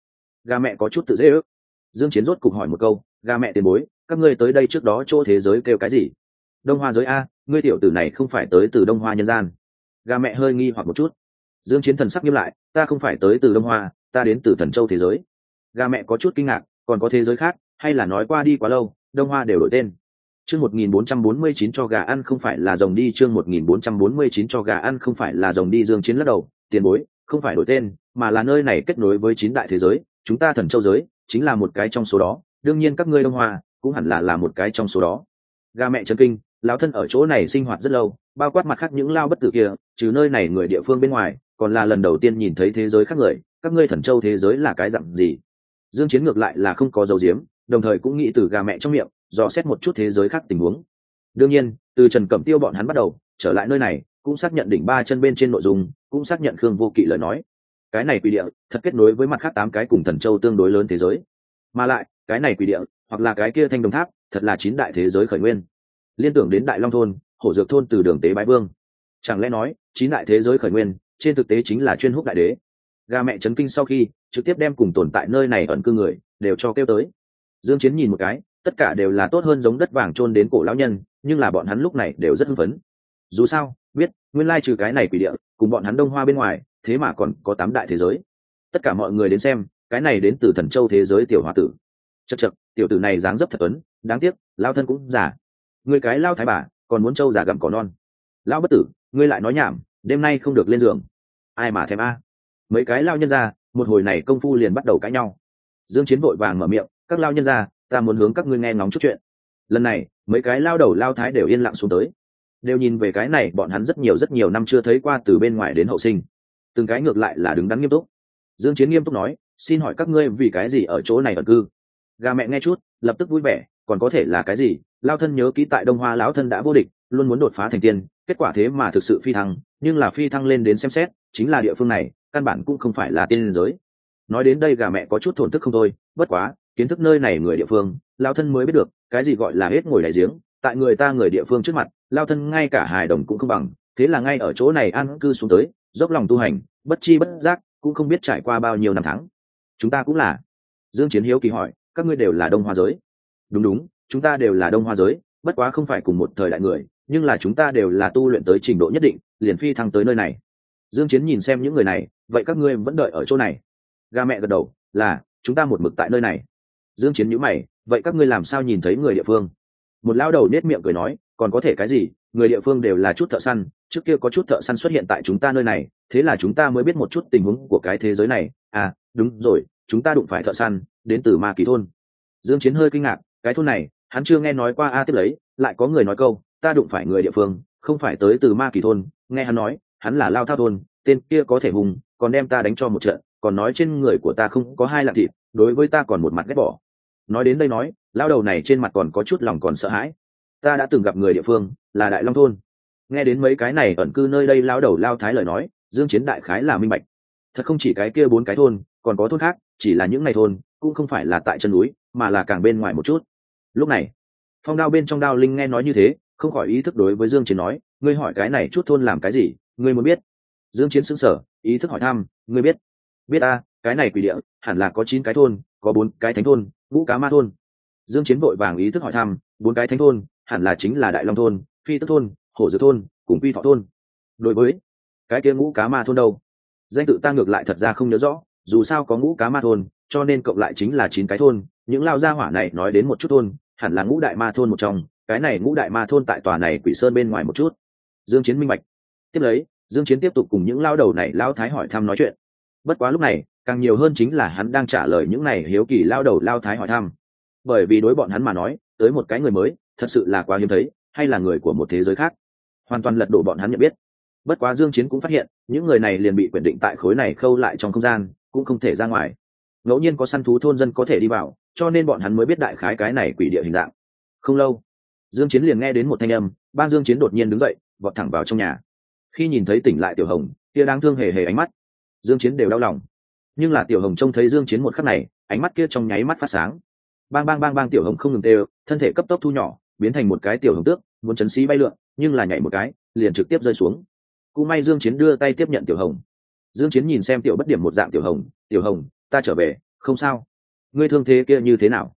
Speaker 1: Gà mẹ có chút tự dễ ước. Dương chiến rốt cục hỏi một câu gà mẹ tiền bối, các ngươi tới đây trước đó chỗ thế giới kêu cái gì? Đông hoa giới a, ngươi tiểu tử này không phải tới từ đông hoa nhân gian. Gà mẹ hơi nghi hoặc một chút. Dương chiến thần sắc nghiêm lại, ta không phải tới từ đông hoa, ta đến từ thần châu thế giới. Gà mẹ có chút kinh ngạc, còn có thế giới khác, hay là nói qua đi quá lâu, đông hoa đều đổi tên. Chương 1449 cho gà ăn không phải là rồng đi, chương 1449 cho gà ăn không phải là rồng đi, dương chiến lắc đầu, tiền bối, không phải đổi tên, mà là nơi này kết nối với chín đại thế giới, chúng ta thần châu giới, chính là một cái trong số đó đương nhiên các ngươi đông hoa cũng hẳn là là một cái trong số đó. Gà mẹ trần kinh, lão thân ở chỗ này sinh hoạt rất lâu, bao quát mặt khác những lao bất tử kia, trừ nơi này người địa phương bên ngoài, còn là lần đầu tiên nhìn thấy thế giới khác người, các ngươi thần châu thế giới là cái dặn gì? Dương chiến ngược lại là không có dấu diếm đồng thời cũng nghĩ từ gà mẹ trong miệng, dò xét một chút thế giới khác tình huống. Đương nhiên, từ trần cẩm tiêu bọn hắn bắt đầu, trở lại nơi này, cũng xác nhận đỉnh ba chân bên trên nội dung, cũng xác nhận khương vô kỵ lời nói. Cái này quy địa, thật kết nối với mặt khác tám cái cùng thần châu tương đối lớn thế giới mà lại, cái này quỷ địa, hoặc là cái kia thanh đồng tháp, thật là chín đại thế giới khởi nguyên. Liên tưởng đến đại long thôn, hổ dược thôn từ đường tế bái vương. Chẳng lẽ nói, chín đại thế giới khởi nguyên, trên thực tế chính là chuyên húc đại đế. Gà mẹ chấn kinh sau khi, trực tiếp đem cùng tồn tại nơi này ẩn cư người, đều cho kêu tới. Dương chiến nhìn một cái, tất cả đều là tốt hơn giống đất vàng trôn đến cổ lão nhân, nhưng là bọn hắn lúc này đều rất hưng phấn. Dù sao, biết, nguyên lai trừ cái này quỷ địa, cùng bọn hắn đông hoa bên ngoài, thế mà còn có tám đại thế giới. Tất cả mọi người đến xem cái này đến từ thần châu thế giới tiểu hòa tử. Chật chật tiểu tử này dáng dấp thật tuấn đáng tiếc, lao thân cũng giả người cái lao thái bà, còn muốn trâu giả gặm cỏ non. Lao bất tử, ngươi lại nói nhảm, đêm nay không được lên giường. Ai mà thèm a? Mấy cái lao nhân ra một hồi này công phu liền bắt đầu cãi nhau. Dương chiến vội vàng mở miệng, các lao nhân ra ta muốn hướng các ngươi nghe ngóng chút chuyện. Lần này, mấy cái lao đầu lao thái đều yên lặng xuống tới. Đều nhìn về cái này, bọn hắn rất nhiều rất nhiều năm chưa thấy qua từ bên ngoài đến hậu sinh. Từng cái ngược lại là đứng đắn nghiêm túc. Dương chiến nghiêm túc nói xin hỏi các ngươi vì cái gì ở chỗ này ẩn cư? Gà mẹ nghe chút, lập tức vui vẻ, còn có thể là cái gì? Lao thân nhớ kỹ tại đông hoa lão thân đã vô địch, luôn muốn đột phá thành tiên, kết quả thế mà thực sự phi thăng, nhưng là phi thăng lên đến xem xét, chính là địa phương này, căn bản cũng không phải là tiên liên giới. Nói đến đây gà mẹ có chút thổn thức không thôi, bất quá, kiến thức nơi này người địa phương, lao thân mới biết được, cái gì gọi là hết ngồi đại giếng, tại người ta người địa phương trước mặt, lao thân ngay cả hài đồng cũng không bằng, thế là ngay ở chỗ này an cư xuống tới, dốc lòng tu hành, bất chi bất giác, cũng không biết trải qua bao nhiêu năm tháng chúng ta cũng là. Dương chiến hiếu kỳ hỏi, các ngươi đều là đông hoa giới. Đúng đúng, chúng ta đều là đông hoa giới, bất quá không phải cùng một thời đại người, nhưng là chúng ta đều là tu luyện tới trình độ nhất định, liền phi thăng tới nơi này. Dương chiến nhìn xem những người này, vậy các ngươi vẫn đợi ở chỗ này? Ga mẹ gật đầu, là, chúng ta một mực tại nơi này. Dương chiến nhíu mày, vậy các ngươi làm sao nhìn thấy người địa phương? Một lao đầu nết miệng cười nói, còn có thể cái gì, người địa phương đều là chút thợ săn, trước kia có chút thợ săn xuất hiện tại chúng ta nơi này, thế là chúng ta mới biết một chút tình huống của cái thế giới này. À đúng rồi, chúng ta đụng phải thợ săn, đến từ ma kỳ thôn. Dương chiến hơi kinh ngạc, cái thôn này, hắn chưa nghe nói qua a tiếp lấy, lại có người nói câu, ta đụng phải người địa phương, không phải tới từ ma kỳ thôn. Nghe hắn nói, hắn là lao thao thôn, tên kia có thể hùng, còn đem ta đánh cho một trận, còn nói trên người của ta không có hai lạng thịt, đối với ta còn một mặt ghét bỏ. Nói đến đây nói, lao đầu này trên mặt còn có chút lòng còn sợ hãi. Ta đã từng gặp người địa phương, là đại long thôn. Nghe đến mấy cái này ẩn cư nơi đây, lao đầu lao thái lời nói, dương chiến đại khái là minh bạch. Thật không chỉ cái kia bốn cái thôn còn có thôn khác, chỉ là những ngày thôn, cũng không phải là tại chân núi, mà là càng bên ngoài một chút. Lúc này, phong đao bên trong đao linh nghe nói như thế, không khỏi ý thức đối với dương chiến nói, ngươi hỏi cái này chút thôn làm cái gì, ngươi muốn biết? Dương chiến sững sờ, ý thức hỏi thăm, ngươi biết? Biết a cái này quỷ địa, hẳn là có chín cái thôn, có bốn cái thánh thôn ngũ cá ma thôn. Dương chiến vội vàng ý thức hỏi thăm, bốn cái thánh thôn, hẳn là chính là đại long thôn, phi tức thôn, hổ dược thôn, cùng quy thọ thôn. Đối với cái kia ngũ cá ma thôn đâu? Danh tự ta ngược lại thật ra không nhớ rõ dù sao có ngũ cá ma thôn, cho nên cộng lại chính là chín cái thôn, những lao gia hỏa này nói đến một chút thôn, hẳn là ngũ đại ma thôn một trong, cái này ngũ đại ma thôn tại tòa này quỷ sơn bên ngoài một chút. Dương chiến minh bạch. Tiếp lấy, dương chiến tiếp tục cùng những lao đầu này lao thái hỏi thăm nói chuyện. Bất quá lúc này, càng nhiều hơn chính là hắn đang trả lời những này hiếu kỳ lao đầu lao thái hỏi thăm. Bởi vì đối bọn hắn mà nói, tới một cái người mới, thật sự là quá hiếm thấy, hay là người của một thế giới khác. Hoàn toàn lật đổ bọn hắn nhận biết. Bất quá dương chiến cũng phát hiện, những người này liền bị quyền định tại khối này khâu lại trong không gian cũng không thể ra ngoài. Ngẫu nhiên có săn thú thôn dân có thể đi vào, cho nên bọn hắn mới biết đại khái cái này quỷ địa hình dạng. Không lâu, dương chiến liền nghe đến một thanh âm ban dương chiến đột nhiên đứng dậy, vọt thẳng vào trong nhà. Khi nhìn thấy tỉnh lại tiểu hồng, kia đang thương hề hề ánh mắt. Dương chiến đều đau lòng. Nhưng là tiểu hồng trông thấy dương chiến một khắc này, ánh mắt kia trong nháy mắt phát sáng. Bang bang bang bang, tiểu hồng không ngừng đều thân thể cấp tốc thu nhỏ, biến thành một cái tiểu hồng tước, muốn chấn xí bay lượn, nhưng là nhảy một cái, liền trực tiếp rơi xuống. Cú may dương chiến đưa tay tiếp nhận tiểu hồng dương chiến nhìn xem tiểu bất điểm một dạng tiểu hồng tiểu hồng, ta trở về, không sao. Ngươi thương thế kia như thế nào?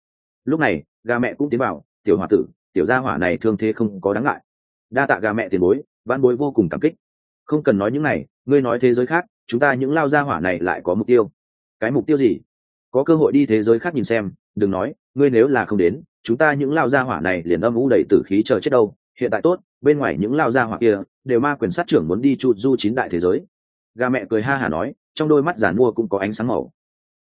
Speaker 1: Lúc này, gà mẹ cũng tiến vào, tiểu hòa tử, tiểu gia hỏa này thương thế không có đáng ngại. Đa tạ gà mẹ tiền bối, vãn bối vô cùng cảm kích. Không cần nói những này, ngươi nói thế giới khác, chúng ta những lao gia hỏa này lại có mục tiêu. Cái mục tiêu gì? Có cơ hội đi thế giới khác nhìn xem, đừng nói, ngươi nếu là không đến, chúng ta những lao gia hỏa này liền âm u đầy tử khí chờ chết đâu. Hiện tại tốt, bên ngoài những lao gia hỏa kia, đều ma quyền sát trưởng muốn đi chu du chín đại thế giới gà mẹ cười ha hả nói, trong đôi mắt giản mua cũng có ánh sáng màu.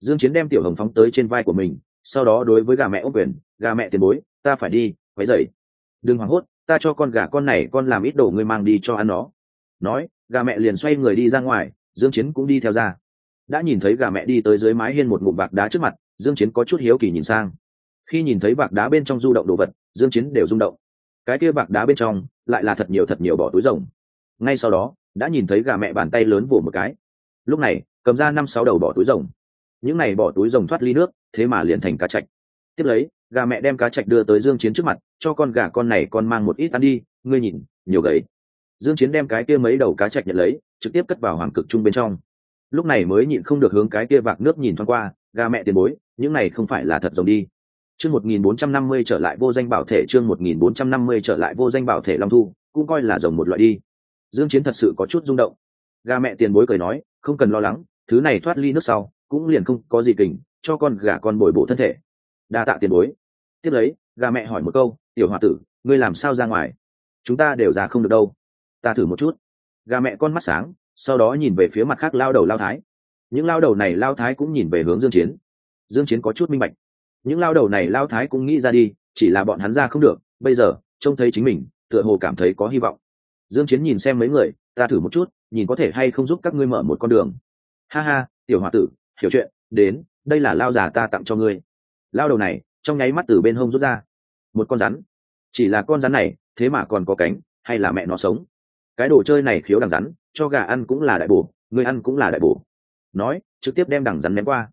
Speaker 1: Dương chiến đem tiểu hồng phóng tới trên vai của mình, sau đó đối với gà mẹ ốc quyền, gà mẹ tiền bối, ta phải đi phải dậy đừng hoảng hốt, ta cho con gà con này con làm ít đồ ngươi mang đi cho ăn nó. Nói, gà mẹ liền xoay người đi ra ngoài, dương chiến cũng đi theo ra. Đã nhìn thấy gà mẹ đi tới dưới mái hiên một ngụm bạc đá trước mặt, dương chiến có chút hiếu kỳ nhìn sang. Khi nhìn thấy bạc đá bên trong du động đồ vật, dương chiến đều rung động. Cái kia bạc đá bên trong, lại là thật nhiều thật nhiều bỏ túi rồng. Ngay sau đó đã nhìn thấy gà mẹ bàn tay lớn vỗ một cái. Lúc này, cầm ra năm sáu đầu bỏ túi rồng. Những này bỏ túi rồng thoát ly nước, thế mà liền thành cá chạch. Tiếp lấy, gà mẹ đem cá chạch đưa tới dương chiến trước mặt, cho con gà con này con mang một ít ăn đi, ngươi nhìn, nhiều gầy. Dương chiến đem cái kia mấy đầu cá chạch nhận lấy, trực tiếp cất vào hoàng cực trung bên trong. Lúc này mới nhịn không được hướng cái kia vạc nước nhìn thoáng qua, gà mẹ tiền bối, những này không phải là thật rồng đi. Chương 1450 trở lại vô danh bảo thể, chương 1450 trở lại vô danh bảo thể long thu, cũng coi là rồng một loại đi dương chiến thật sự có chút rung động. Gà mẹ tiền bối cười nói, không cần lo lắng, thứ này thoát ly nước sau, cũng liền không có gì kình, cho con gà con bồi bổ thân thể. Đa tạ tiền bối. Tiếp lấy, gà mẹ hỏi một câu, tiểu hòa tử, ngươi làm sao ra ngoài? Chúng ta đều ra không được đâu. Ta thử một chút. Gà mẹ con mắt sáng, sau đó nhìn về phía mặt khác lao đầu lao thái. Những lao đầu này lao thái cũng nhìn về hướng dương chiến. Dương chiến có chút minh bạch. Những lao đầu này lao thái cũng nghĩ ra đi, chỉ là bọn hắn ra không được, bây giờ, trông thấy chính mình, tựa hồ cảm thấy có hy vọng dương chiến nhìn xem mấy người, ta thử một chút, nhìn có thể hay không giúp các ngươi mở một con đường. Ha ha, tiểu hòa tử, hiểu chuyện, đến, đây là lao già ta tặng cho ngươi. Lao đầu này, trong nháy mắt từ bên hông rút ra. Một con rắn. Chỉ là con rắn này, thế mà còn có cánh, hay là mẹ nó sống? Cái đồ chơi này khiếu đằng rắn, cho gà ăn cũng là đại bổ, người ăn cũng là đại bổ. Nói, trực tiếp đem đằng rắn ném qua.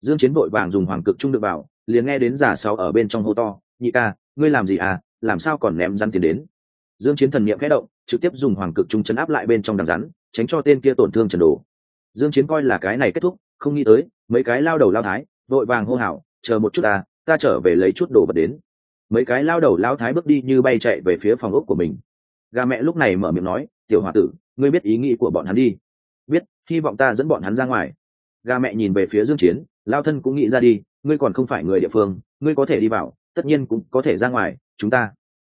Speaker 1: Dương chiến vội vàng dùng hoàng cực trung được vào, liền nghe đến giả sau ở bên trong hô to, nhị ca, ngươi làm gì à? Làm sao còn ném rắn tiền đến? Dương chiến thần niệm khẽ động trực tiếp dùng hoàng cực trung chấn áp lại bên trong đằng rắn tránh cho tên kia tổn thương trần đồ. Dương chiến coi là cái này kết thúc không nghĩ tới mấy cái lao đầu lao thái vội vàng hô hào chờ một chút à ta trở về lấy chút đồ vật đến. Mấy cái lao đầu lao thái bước đi như bay chạy về phía phòng ốc của mình. Gà mẹ lúc này mở miệng nói tiểu hòa tử ngươi biết ý nghĩ của bọn hắn đi. Biết, hy vọng ta dẫn bọn hắn ra ngoài. Gà mẹ nhìn về phía dương chiến lao thân cũng nghĩ ra đi ngươi còn không phải người địa phương ngươi có thể đi vào tất nhiên cũng có thể ra ngoài chúng ta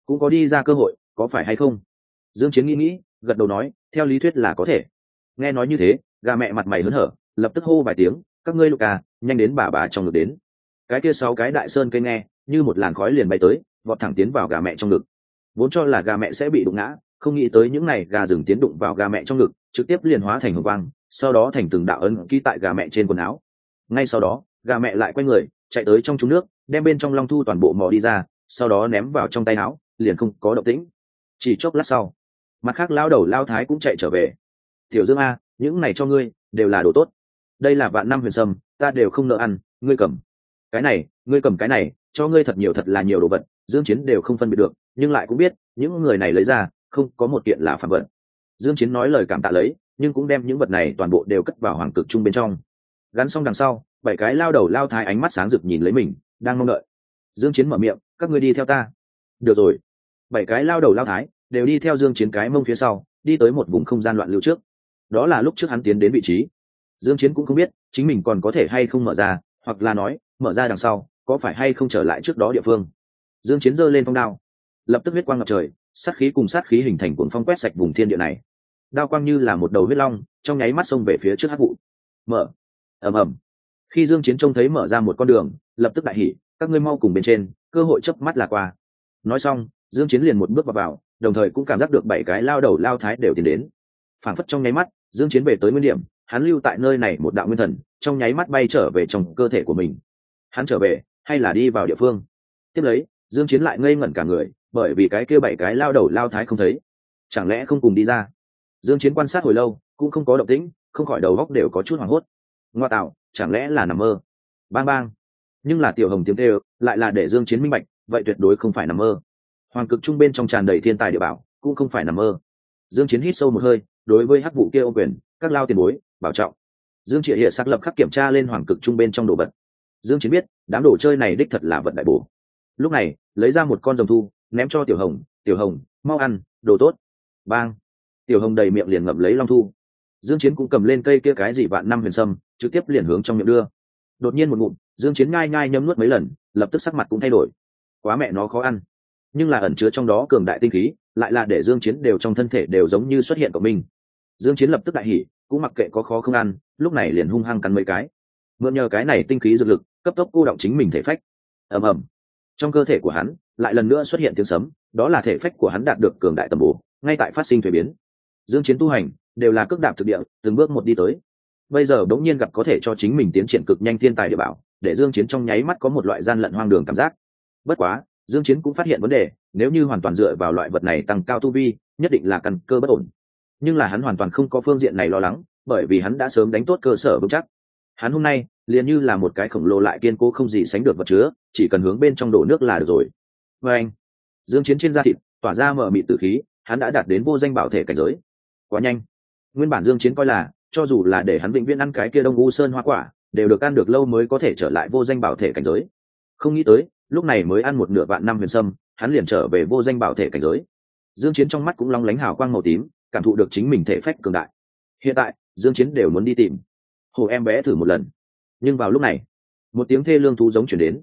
Speaker 1: cũng có đi ra cơ hội có phải hay không? Dương chiến nghĩ nghĩ, gật đầu nói, theo lý thuyết là có thể. Nghe nói như thế, gà mẹ mặt mày hớn hở, lập tức hô vài tiếng, các ngươi lục à nhanh đến bà bà trong ngực đến. Cái kia sáu cái đại sơn cây nghe, như một làn khói liền bay tới, vọt thẳng tiến vào gà mẹ trong ngực. Vốn cho là gà mẹ sẽ bị đụng ngã, không nghĩ tới những này gà rừng tiến đụng vào gà mẹ trong ngực, trực tiếp liền hóa thành hồng quang, sau đó thành từng đạo ấn ký tại gà mẹ trên quần áo. Ngay sau đó, gà mẹ lại quay người, chạy tới trong trúng nước, đem bên trong long thu toàn bộ mò đi ra, sau đó ném vào trong tay áo, liền không có động tĩnh. Chỉ chốc lát sau mặt khác lao đầu lao thái cũng chạy trở về. Tiểu dương a, những này cho ngươi, đều là đồ tốt. Đây là vạn năm huyền sâm, ta đều không nợ ăn, ngươi cầm. Cái này, ngươi cầm cái này, cho ngươi thật nhiều thật là nhiều đồ vật, dương chiến đều không phân biệt được, nhưng lại cũng biết, những người này lấy ra, không có một kiện là phạm vật. Dương chiến nói lời cảm tạ lấy, nhưng cũng đem những vật này toàn bộ đều cất vào hoàng cực trung bên trong. Gắn xong đằng sau, bảy cái lao đầu lao thái ánh mắt sáng rực nhìn lấy mình, đang mong đợi. Dương chiến mở miệng, các ngươi đi theo ta. Được rồi. Bảy cái lao đầu lao thái đều đi theo dương chiến cái mông phía sau đi tới một vùng không gian loạn lưu trước. Đó là lúc trước hắn tiến đến vị trí. Dương chiến cũng không biết chính mình còn có thể hay không mở ra hoặc là nói mở ra đằng sau có phải hay không trở lại trước đó địa phương. Dương chiến giơ lên phong đao. Lập tức huyết quang ngập trời sát khí cùng sát khí hình thành cuồng phong quét sạch vùng thiên địa này. Đao quang như là một đầu huyết long trong nháy mắt xông về phía trước hắc vụ. Mở. Ầm ầm. Khi dương chiến trông thấy mở ra một con đường lập tức đại hỉ các ngươi mau cùng bên trên cơ hội chớp mắt là qua. Nói xong dương chiến liền một bước vào, vào đồng thời cũng cảm giác được bảy cái lao đầu lao thái đều tiến đến. Phảng phất trong nháy mắt, dương chiến về tới nguyên điểm, hắn lưu tại nơi này một đạo nguyên thần, trong nháy mắt bay trở về trong cơ thể của mình. Hắn trở về, hay là đi vào địa phương? Tiếp lấy, dương chiến lại ngây ngẩn cả người, bởi vì cái kia bảy cái lao đầu lao thái không thấy. Chẳng lẽ không cùng đi ra? Dương chiến quan sát hồi lâu, cũng không có động tĩnh, không khỏi đầu óc đều có chút hoảng hốt. Ngoa tạo, chẳng lẽ là nằm mơ? Bang bang. Nhưng là tiểu hồng tiếng kêu, lại là để dương chiến minh bạch, vậy tuyệt đối không phải nằm mơ hoàng cực trung bên trong tràn đầy thiên tài địa bảo, cũng không phải nằm mơ. Dương chiến hít sâu một hơi, đối với hắc vụ kia ô quyền, các lao tiền bối, bảo trọng. Dương triệt hiện xác lập khắc kiểm tra lên hoàng cực trung bên trong đồ vật. Dương chiến biết, đám đồ chơi này đích thật là vật đại bổ. Lúc này, lấy ra một con rồng thu, ném cho tiểu hồng tiểu hồng, mau ăn, đồ tốt. Bang! Tiểu hồng đầy miệng liền ngậm lấy long thu. Dương chiến cũng cầm lên cây kia cái gì vạn năm huyền sâm, trực tiếp liền hướng trong miệng đưa. Đột nhiên một ngụm, dương chiến ngai ngai nhấm nuốt mấy lần, lập tức sắc mặt cũng thay đổi. Quá mẹ nó khó ăn nhưng là ẩn chứa trong đó cường đại tinh khí, lại là để dương chiến đều trong thân thể đều giống như xuất hiện của mình. Dương chiến lập tức đại hỉ, cũng mặc kệ có khó không ăn, lúc này liền hung hăng cắn mấy cái. Mượn nhờ cái này tinh khí dược lực, cấp tốc cô động chính mình thể phách. Ầm ầm. Trong cơ thể của hắn, lại lần nữa xuất hiện tiếng sấm, đó là thể phách của hắn đạt được cường đại tầm bổ, ngay tại phát sinh thuế biến. Dương chiến tu hành, đều là cước đạp thực địa, từng bước một đi tới. Bây giờ đống nhiên gặp có thể cho chính mình tiến triển cực nhanh thiên tài địa bảo, để dương chiến trong nháy mắt có một loại gian lận hoang đường cảm giác. Bất quá dương chiến cũng phát hiện vấn đề, nếu như hoàn toàn dựa vào loại vật này tăng cao tu vi, nhất định là căn cơ bất ổn. Nhưng là hắn hoàn toàn không có phương diện này lo lắng, bởi vì hắn đã sớm đánh tốt cơ sở vững chắc. Hắn hôm nay, liền như là một cái khổng lồ lại kiên cố không gì sánh được vật chứa, chỉ cần hướng bên trong đổ nước là được rồi. Và anh, dương chiến trên da thịt, tỏa ra mở mịt tử khí, hắn đã đạt đến vô danh bảo thể cảnh giới. Quá nhanh. Nguyên bản dương chiến coi là, cho dù là để hắn vĩnh viễn ăn cái kia đông u sơn hoa quả, đều được ăn được lâu mới có thể trở lại vô danh bảo thể cảnh giới. Không nghĩ tới lúc này mới ăn một nửa vạn năm huyền sâm, hắn liền trở về vô danh bảo thể cảnh giới. Dương chiến trong mắt cũng long lánh hào quang màu tím, cảm thụ được chính mình thể phách cường đại. Hiện tại, dương chiến đều muốn đi tìm. Hồ em bé thử một lần. Nhưng vào lúc này, một tiếng thê lương thú giống chuyển đến.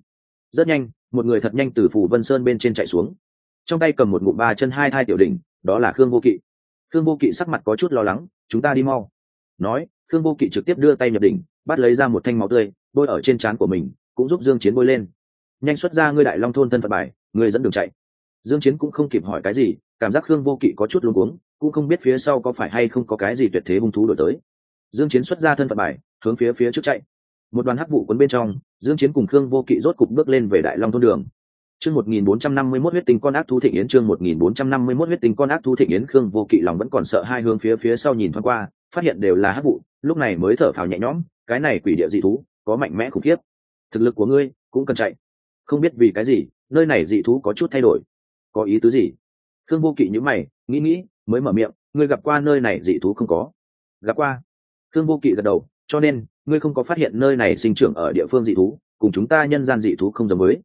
Speaker 1: Rất nhanh, một người thật nhanh từ phủ vân sơn bên trên chạy xuống. Trong tay cầm một ngụm ba chân hai thai tiểu đỉnh, đó là khương vô kỵ. Khương vô kỵ sắc mặt có chút lo lắng, chúng ta đi mau. Nói, khương vô kỵ trực tiếp đưa tay nhập đỉnh, bắt lấy ra một thanh máu tươi, bôi ở trên trán của mình, cũng giúp dương chiến bôi lên nhanh xuất ra ngươi đại long thôn thân phận bài, ngươi dẫn đường chạy. Dương chiến cũng không kịp hỏi cái gì, cảm giác khương vô kỵ có chút luống cuống, cũng không biết phía sau có phải hay không có cái gì tuyệt thế hung thú đổi tới. Dương chiến xuất ra thân phận bài, hướng phía phía trước chạy. Một đoàn hắc vụ cuốn bên trong, dương chiến cùng khương vô kỵ rốt cục bước lên về đại long thôn đường. Chương 1451 huyết tinh con ác thú thịnh yến, chương 1451 huyết tinh con ác thú thịnh yến, khương vô kỵ lòng vẫn còn sợ hai hướng phía phía sau nhìn thoáng qua, phát hiện đều là hắc vụ, lúc này mới thở phào nhẹ nhõm, cái này quỷ địa dị thú, có mạnh mẽ khủng khiếp. Thực lực của ngươi cũng cần chạy không biết vì cái gì, nơi này dị thú có chút thay đổi. Có ý tứ gì? Khương vô kỵ nhữ mày, nghĩ nghĩ, mới mở miệng, ngươi gặp qua nơi này dị thú không có? Gặp qua. Khương vô kỵ gật đầu, cho nên, ngươi không có phát hiện nơi này sinh trưởng ở địa phương dị thú, cùng chúng ta nhân gian dị thú không giống với.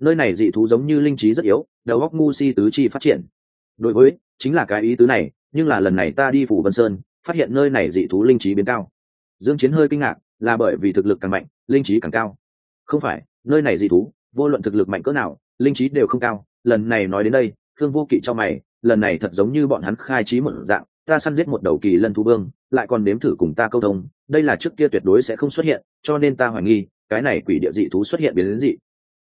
Speaker 1: Nơi này dị thú giống như linh trí rất yếu, đầu óc ngu si tứ chi phát triển. Đối với, chính là cái ý tứ này, nhưng là lần này ta đi phủ vân sơn, phát hiện nơi này dị thú linh trí biến cao. Dương chiến hơi kinh ngạc, là bởi vì thực lực càng mạnh, linh trí càng cao. Không phải, nơi này dị thú vô luận thực lực mạnh cỡ nào, linh trí đều không cao. Lần này nói đến đây thương vô kỵ cho mày, lần này thật giống như bọn hắn khai trí một dạng, ta săn giết một đầu kỳ lân thú vương, lại còn nếm thử cùng ta câu thông, đây là trước kia tuyệt đối sẽ không xuất hiện, cho nên ta hoài nghi, cái này quỷ địa dị thú xuất hiện biến đến dị.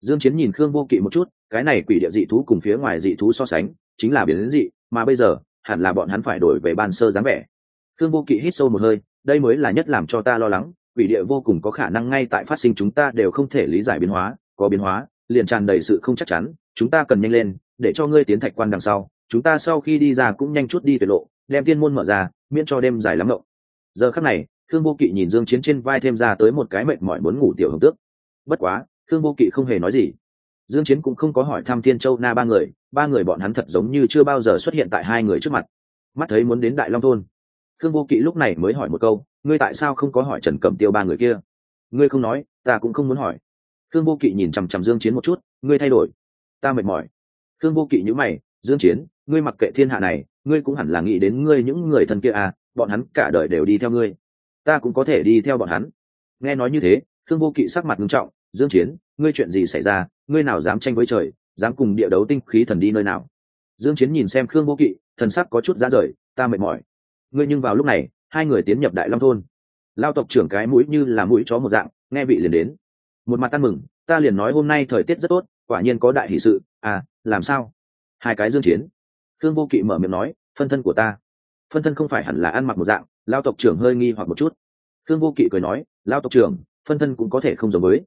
Speaker 1: Dương chiến nhìn khương vô kỵ một chút, cái này quỷ địa dị thú cùng phía ngoài dị thú so sánh, chính là biến đến dị, mà bây giờ, hẳn là bọn hắn phải đổi về ban sơ dáng vẻ. Khương vô kỵ hít sâu một hơi, đây mới là nhất làm cho ta lo lắng, quỷ địa vô cùng có khả năng ngay tại phát sinh chúng ta đều không thể lý giải biến hóa có biến hóa, liền tràn đầy sự không chắc chắn, chúng ta cần nhanh lên, để cho ngươi tiến thạch quan đằng sau, chúng ta sau khi đi ra cũng nhanh chút đi tuyệt lộ, đem tiên môn mở ra, miễn cho đêm dài lắm ngộng giờ khắc này thương vô kỵ nhìn dương chiến trên vai thêm ra tới một cái mệt mỏi muốn ngủ tiểu hồng tước. Bất quá thương vô kỵ không hề nói gì. Dương chiến cũng không có hỏi thăm thiên châu na ba người ba người bọn hắn thật giống như chưa bao giờ xuất hiện tại hai người trước mặt. Mắt thấy muốn đến đại long thôn. Thương vô kỵ lúc này mới hỏi một câu, ngươi tại sao không có hỏi trần cẩm tiêu ba người kia? Ngươi không nói, ta cũng không muốn hỏi thương vô kỵ nhìn chằm chằm dương chiến một chút, ngươi thay đổi. Ta mệt mỏi. Thương vô kỵ nhíu mày, dương chiến, ngươi mặc kệ thiên hạ này, ngươi cũng hẳn là nghĩ đến ngươi những người thân kia à bọn hắn cả đời đều đi theo ngươi. Ta cũng có thể đi theo bọn hắn. Nghe nói như thế thương vô kỵ sắc mặt nghiêm trọng, dương chiến, ngươi chuyện gì xảy ra? Ngươi nào dám tranh với trời, dám cùng địa đấu tinh khí thần đi nơi nào? Dương chiến nhìn xem khương vô kỵ, thần sắc có chút ra rời, ta mệt mỏi. Ngươi nhưng vào lúc này, hai người tiến nhập đại long thôn. Lao tộc trưởng cái mũi như là mũi chó một dạng, nghe vị liền đến một mặt tan mừng, ta liền nói hôm nay thời tiết rất tốt, quả nhiên có đại hỷ sự à làm sao? Hai cái dương chiến. Khương vô kỵ mở miệng nói, phân thân của ta. Phân thân không phải hẳn là ăn mặc một dạng, lao tộc trưởng hơi nghi hoặc một chút. Khương vô kỵ cười nói, lao tộc trưởng, phân thân cũng có thể không giống với.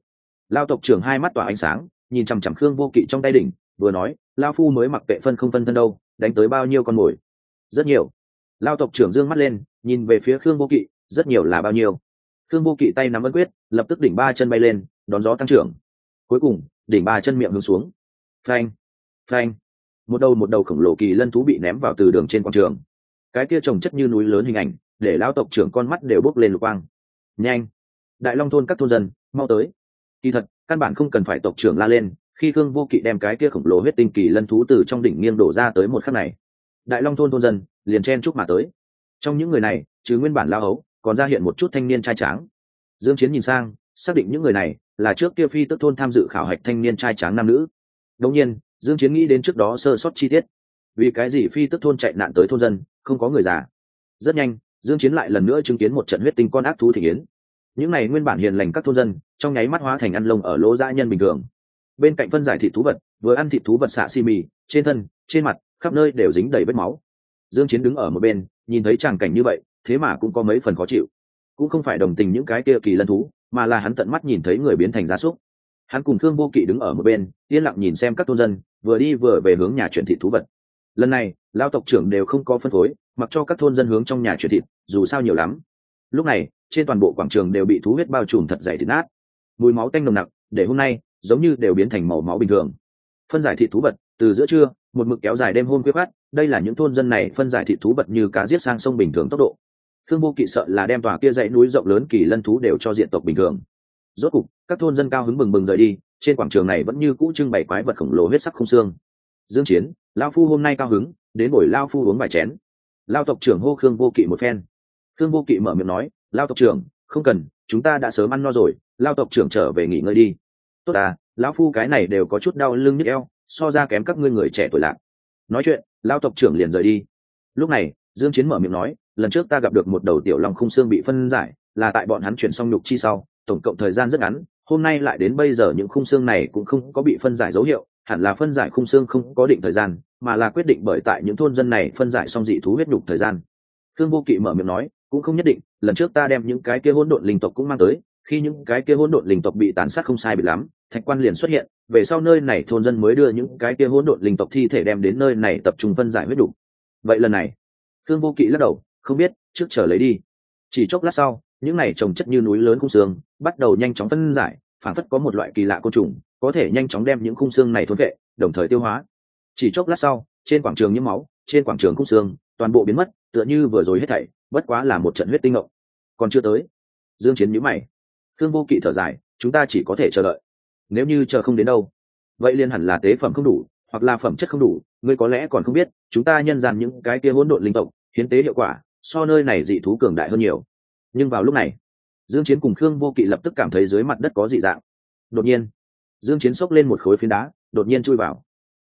Speaker 1: Lao tộc trưởng hai mắt tỏa ánh sáng, nhìn chằm chằm khương vô kỵ trong tay đỉnh, vừa nói, lao phu mới mặc kệ phân không phân thân đâu, đánh tới bao nhiêu con mồi? Rất nhiều. Lao tộc trưởng dương mắt lên, nhìn về phía khương vô kỵ, rất nhiều là bao nhiêu? Khương vô kỵ tay nắm ấn quyết, lập tức đỉnh ba chân bay lên đón gió tăng trưởng. Cuối cùng, đỉnh ba chân miệng hướng xuống. Phanh phanh. Một đầu một đầu khổng lồ kỳ lân thú bị ném vào từ đường trên quảng trường. Cái kia trồng chất như núi lớn hình ảnh, để lão tộc trưởng con mắt đều bốc lên lục quang. Nhanh. Đại long thôn các thôn dân, mau tới. Kỳ thật, căn bản không cần phải tộc trưởng la lên, khi khương vô kỵ đem cái kia khổng lồ huyết tinh kỳ lân thú từ trong đỉnh nghiêng đổ ra tới một khắc này, đại long thôn thôn dân liền chen chúc mà tới. Trong những người này chứ nguyên bản lao hấu, còn ra hiện một chút thanh niên trai tráng. Dương chiến nhìn sang xác định những người này là trước kia phi tức thôn tham dự khảo hạch thanh niên trai tráng nam nữ. Đông nhiên, dương chiến nghĩ đến trước đó sơ sót chi tiết. Vì cái gì phi tức thôn chạy nạn tới thôn dân, không có người già? Rất nhanh, dương chiến lại lần nữa chứng kiến một trận huyết tinh con ác thú thị yến những này nguyên bản hiền lành các thôn dân, trong nháy mắt hóa thành ăn lông ở lỗ dã nhân bình thường. Bên cạnh phân giải thịt thú vật, vừa ăn thịt thú vật xạ xi mì, trên thân, trên mặt, khắp nơi đều dính đầy vết máu. Dương chiến đứng ở một bên, nhìn thấy tràng cảnh như vậy, thế mà cũng có mấy phần khó chịu. Cũng không phải đồng tình những cái kia kỳ lân thú mà là hắn tận mắt nhìn thấy người biến thành gia súc. Hắn cùng thương vô kỵ đứng ở một bên, yên lặng nhìn xem các thôn dân, vừa đi vừa về hướng nhà chuyển thịt thú vật. Lần này, lao tộc trưởng đều không có phân phối, mặc cho các thôn dân hướng trong nhà chuyển thịt dù sao nhiều lắm. Lúc này, trên toàn bộ quảng trường đều bị thú huyết bao trùm thật dày thịt nát. Mùi máu tanh nồng nặc, để hôm nay, giống như đều biến thành màu máu bình thường. Phân giải thịt thú vật, từ giữa trưa, một mực kéo dài đêm hôm quyết khát đây là những thôn dân này phân giải thịt thú vật như cá giết sang sông bình thường tốc độ thương vô kỵ sợ là đem tòa kia dãy núi rộng lớn kỳ lân thú đều cho diện tộc bình thường. Rốt cục, các thôn dân cao hứng bừng bừng rời đi, trên quảng trường này vẫn như cũ trưng bày quái vật khổng lồ huyết sắc không xương. Dương chiến, lao phu hôm nay cao hứng, đến buổi lao phu uống vài chén. Lao tộc trưởng hô khương vô kỵ một phen. Khương vô kỵ mở miệng nói, lao tộc trưởng, không cần, chúng ta đã sớm ăn no rồi, lao tộc trưởng trở về nghỉ ngơi đi. Tốt à lão phu cái này đều có chút đau lưng nhức eo, so ra kém các ngươi người trẻ tuổi lạc nói chuyện, lao tộc trưởng liền rời đi. Lúc này dương chiến mở miệng nói, lần trước ta gặp được một đầu tiểu long khung xương bị phân giải, là tại bọn hắn chuyển xong nhục chi sau, tổng cộng thời gian rất ngắn, hôm nay lại đến bây giờ những khung xương này cũng không có bị phân giải dấu hiệu, hẳn là phân giải khung xương không có định thời gian, mà là quyết định bởi tại những thôn dân này phân giải xong dị thú huyết nhục thời gian thương vô kỵ mở miệng nói, cũng không nhất định, lần trước ta đem những cái kia hỗn độn linh tộc cũng mang tới, khi những cái kia hỗn độn linh tộc bị tàn sát không sai bị lắm, thạch quan liền xuất hiện, về sau nơi này thôn dân mới đưa những cái kia hỗn độn linh tộc thi thể đem đến nơi này tập trung phân giải huyết đủ. vậy lần này thương vô kỵ lắc đầu, không biết, trước chờ lấy đi. Chỉ chốc lát sau, những này trồng chất như núi lớn khung xương bắt đầu nhanh chóng phân giải phản phất có một loại kỳ lạ côn trùng, có thể nhanh chóng đem những khung xương này thốn vệ, đồng thời tiêu hóa. Chỉ chốc lát sau, trên quảng trường nhiễm máu, trên quảng trường khung xương, toàn bộ biến mất, tựa như vừa rồi hết thảy, bất quá là một trận huyết tinh ngộng. Còn chưa tới. Dương chiến nhíu mày. Thương vô kỵ thở dài, chúng ta chỉ có thể chờ đợi. Nếu như chờ không đến đâu, vậy liên hẳn là tế phẩm không đủ, hoặc là phẩm chất không đủ, ngươi có lẽ còn không biết, chúng ta nhân gian những cái kia hỗn độn linh tộc hiến tế hiệu quả, so nơi này dị thú cường đại hơn nhiều. Nhưng vào lúc này, dương chiến cùng khương vô kỵ lập tức cảm thấy dưới mặt đất có dị dạng. Đột nhiên, dương chiến xốc lên một khối phiến đá, đột nhiên chui vào.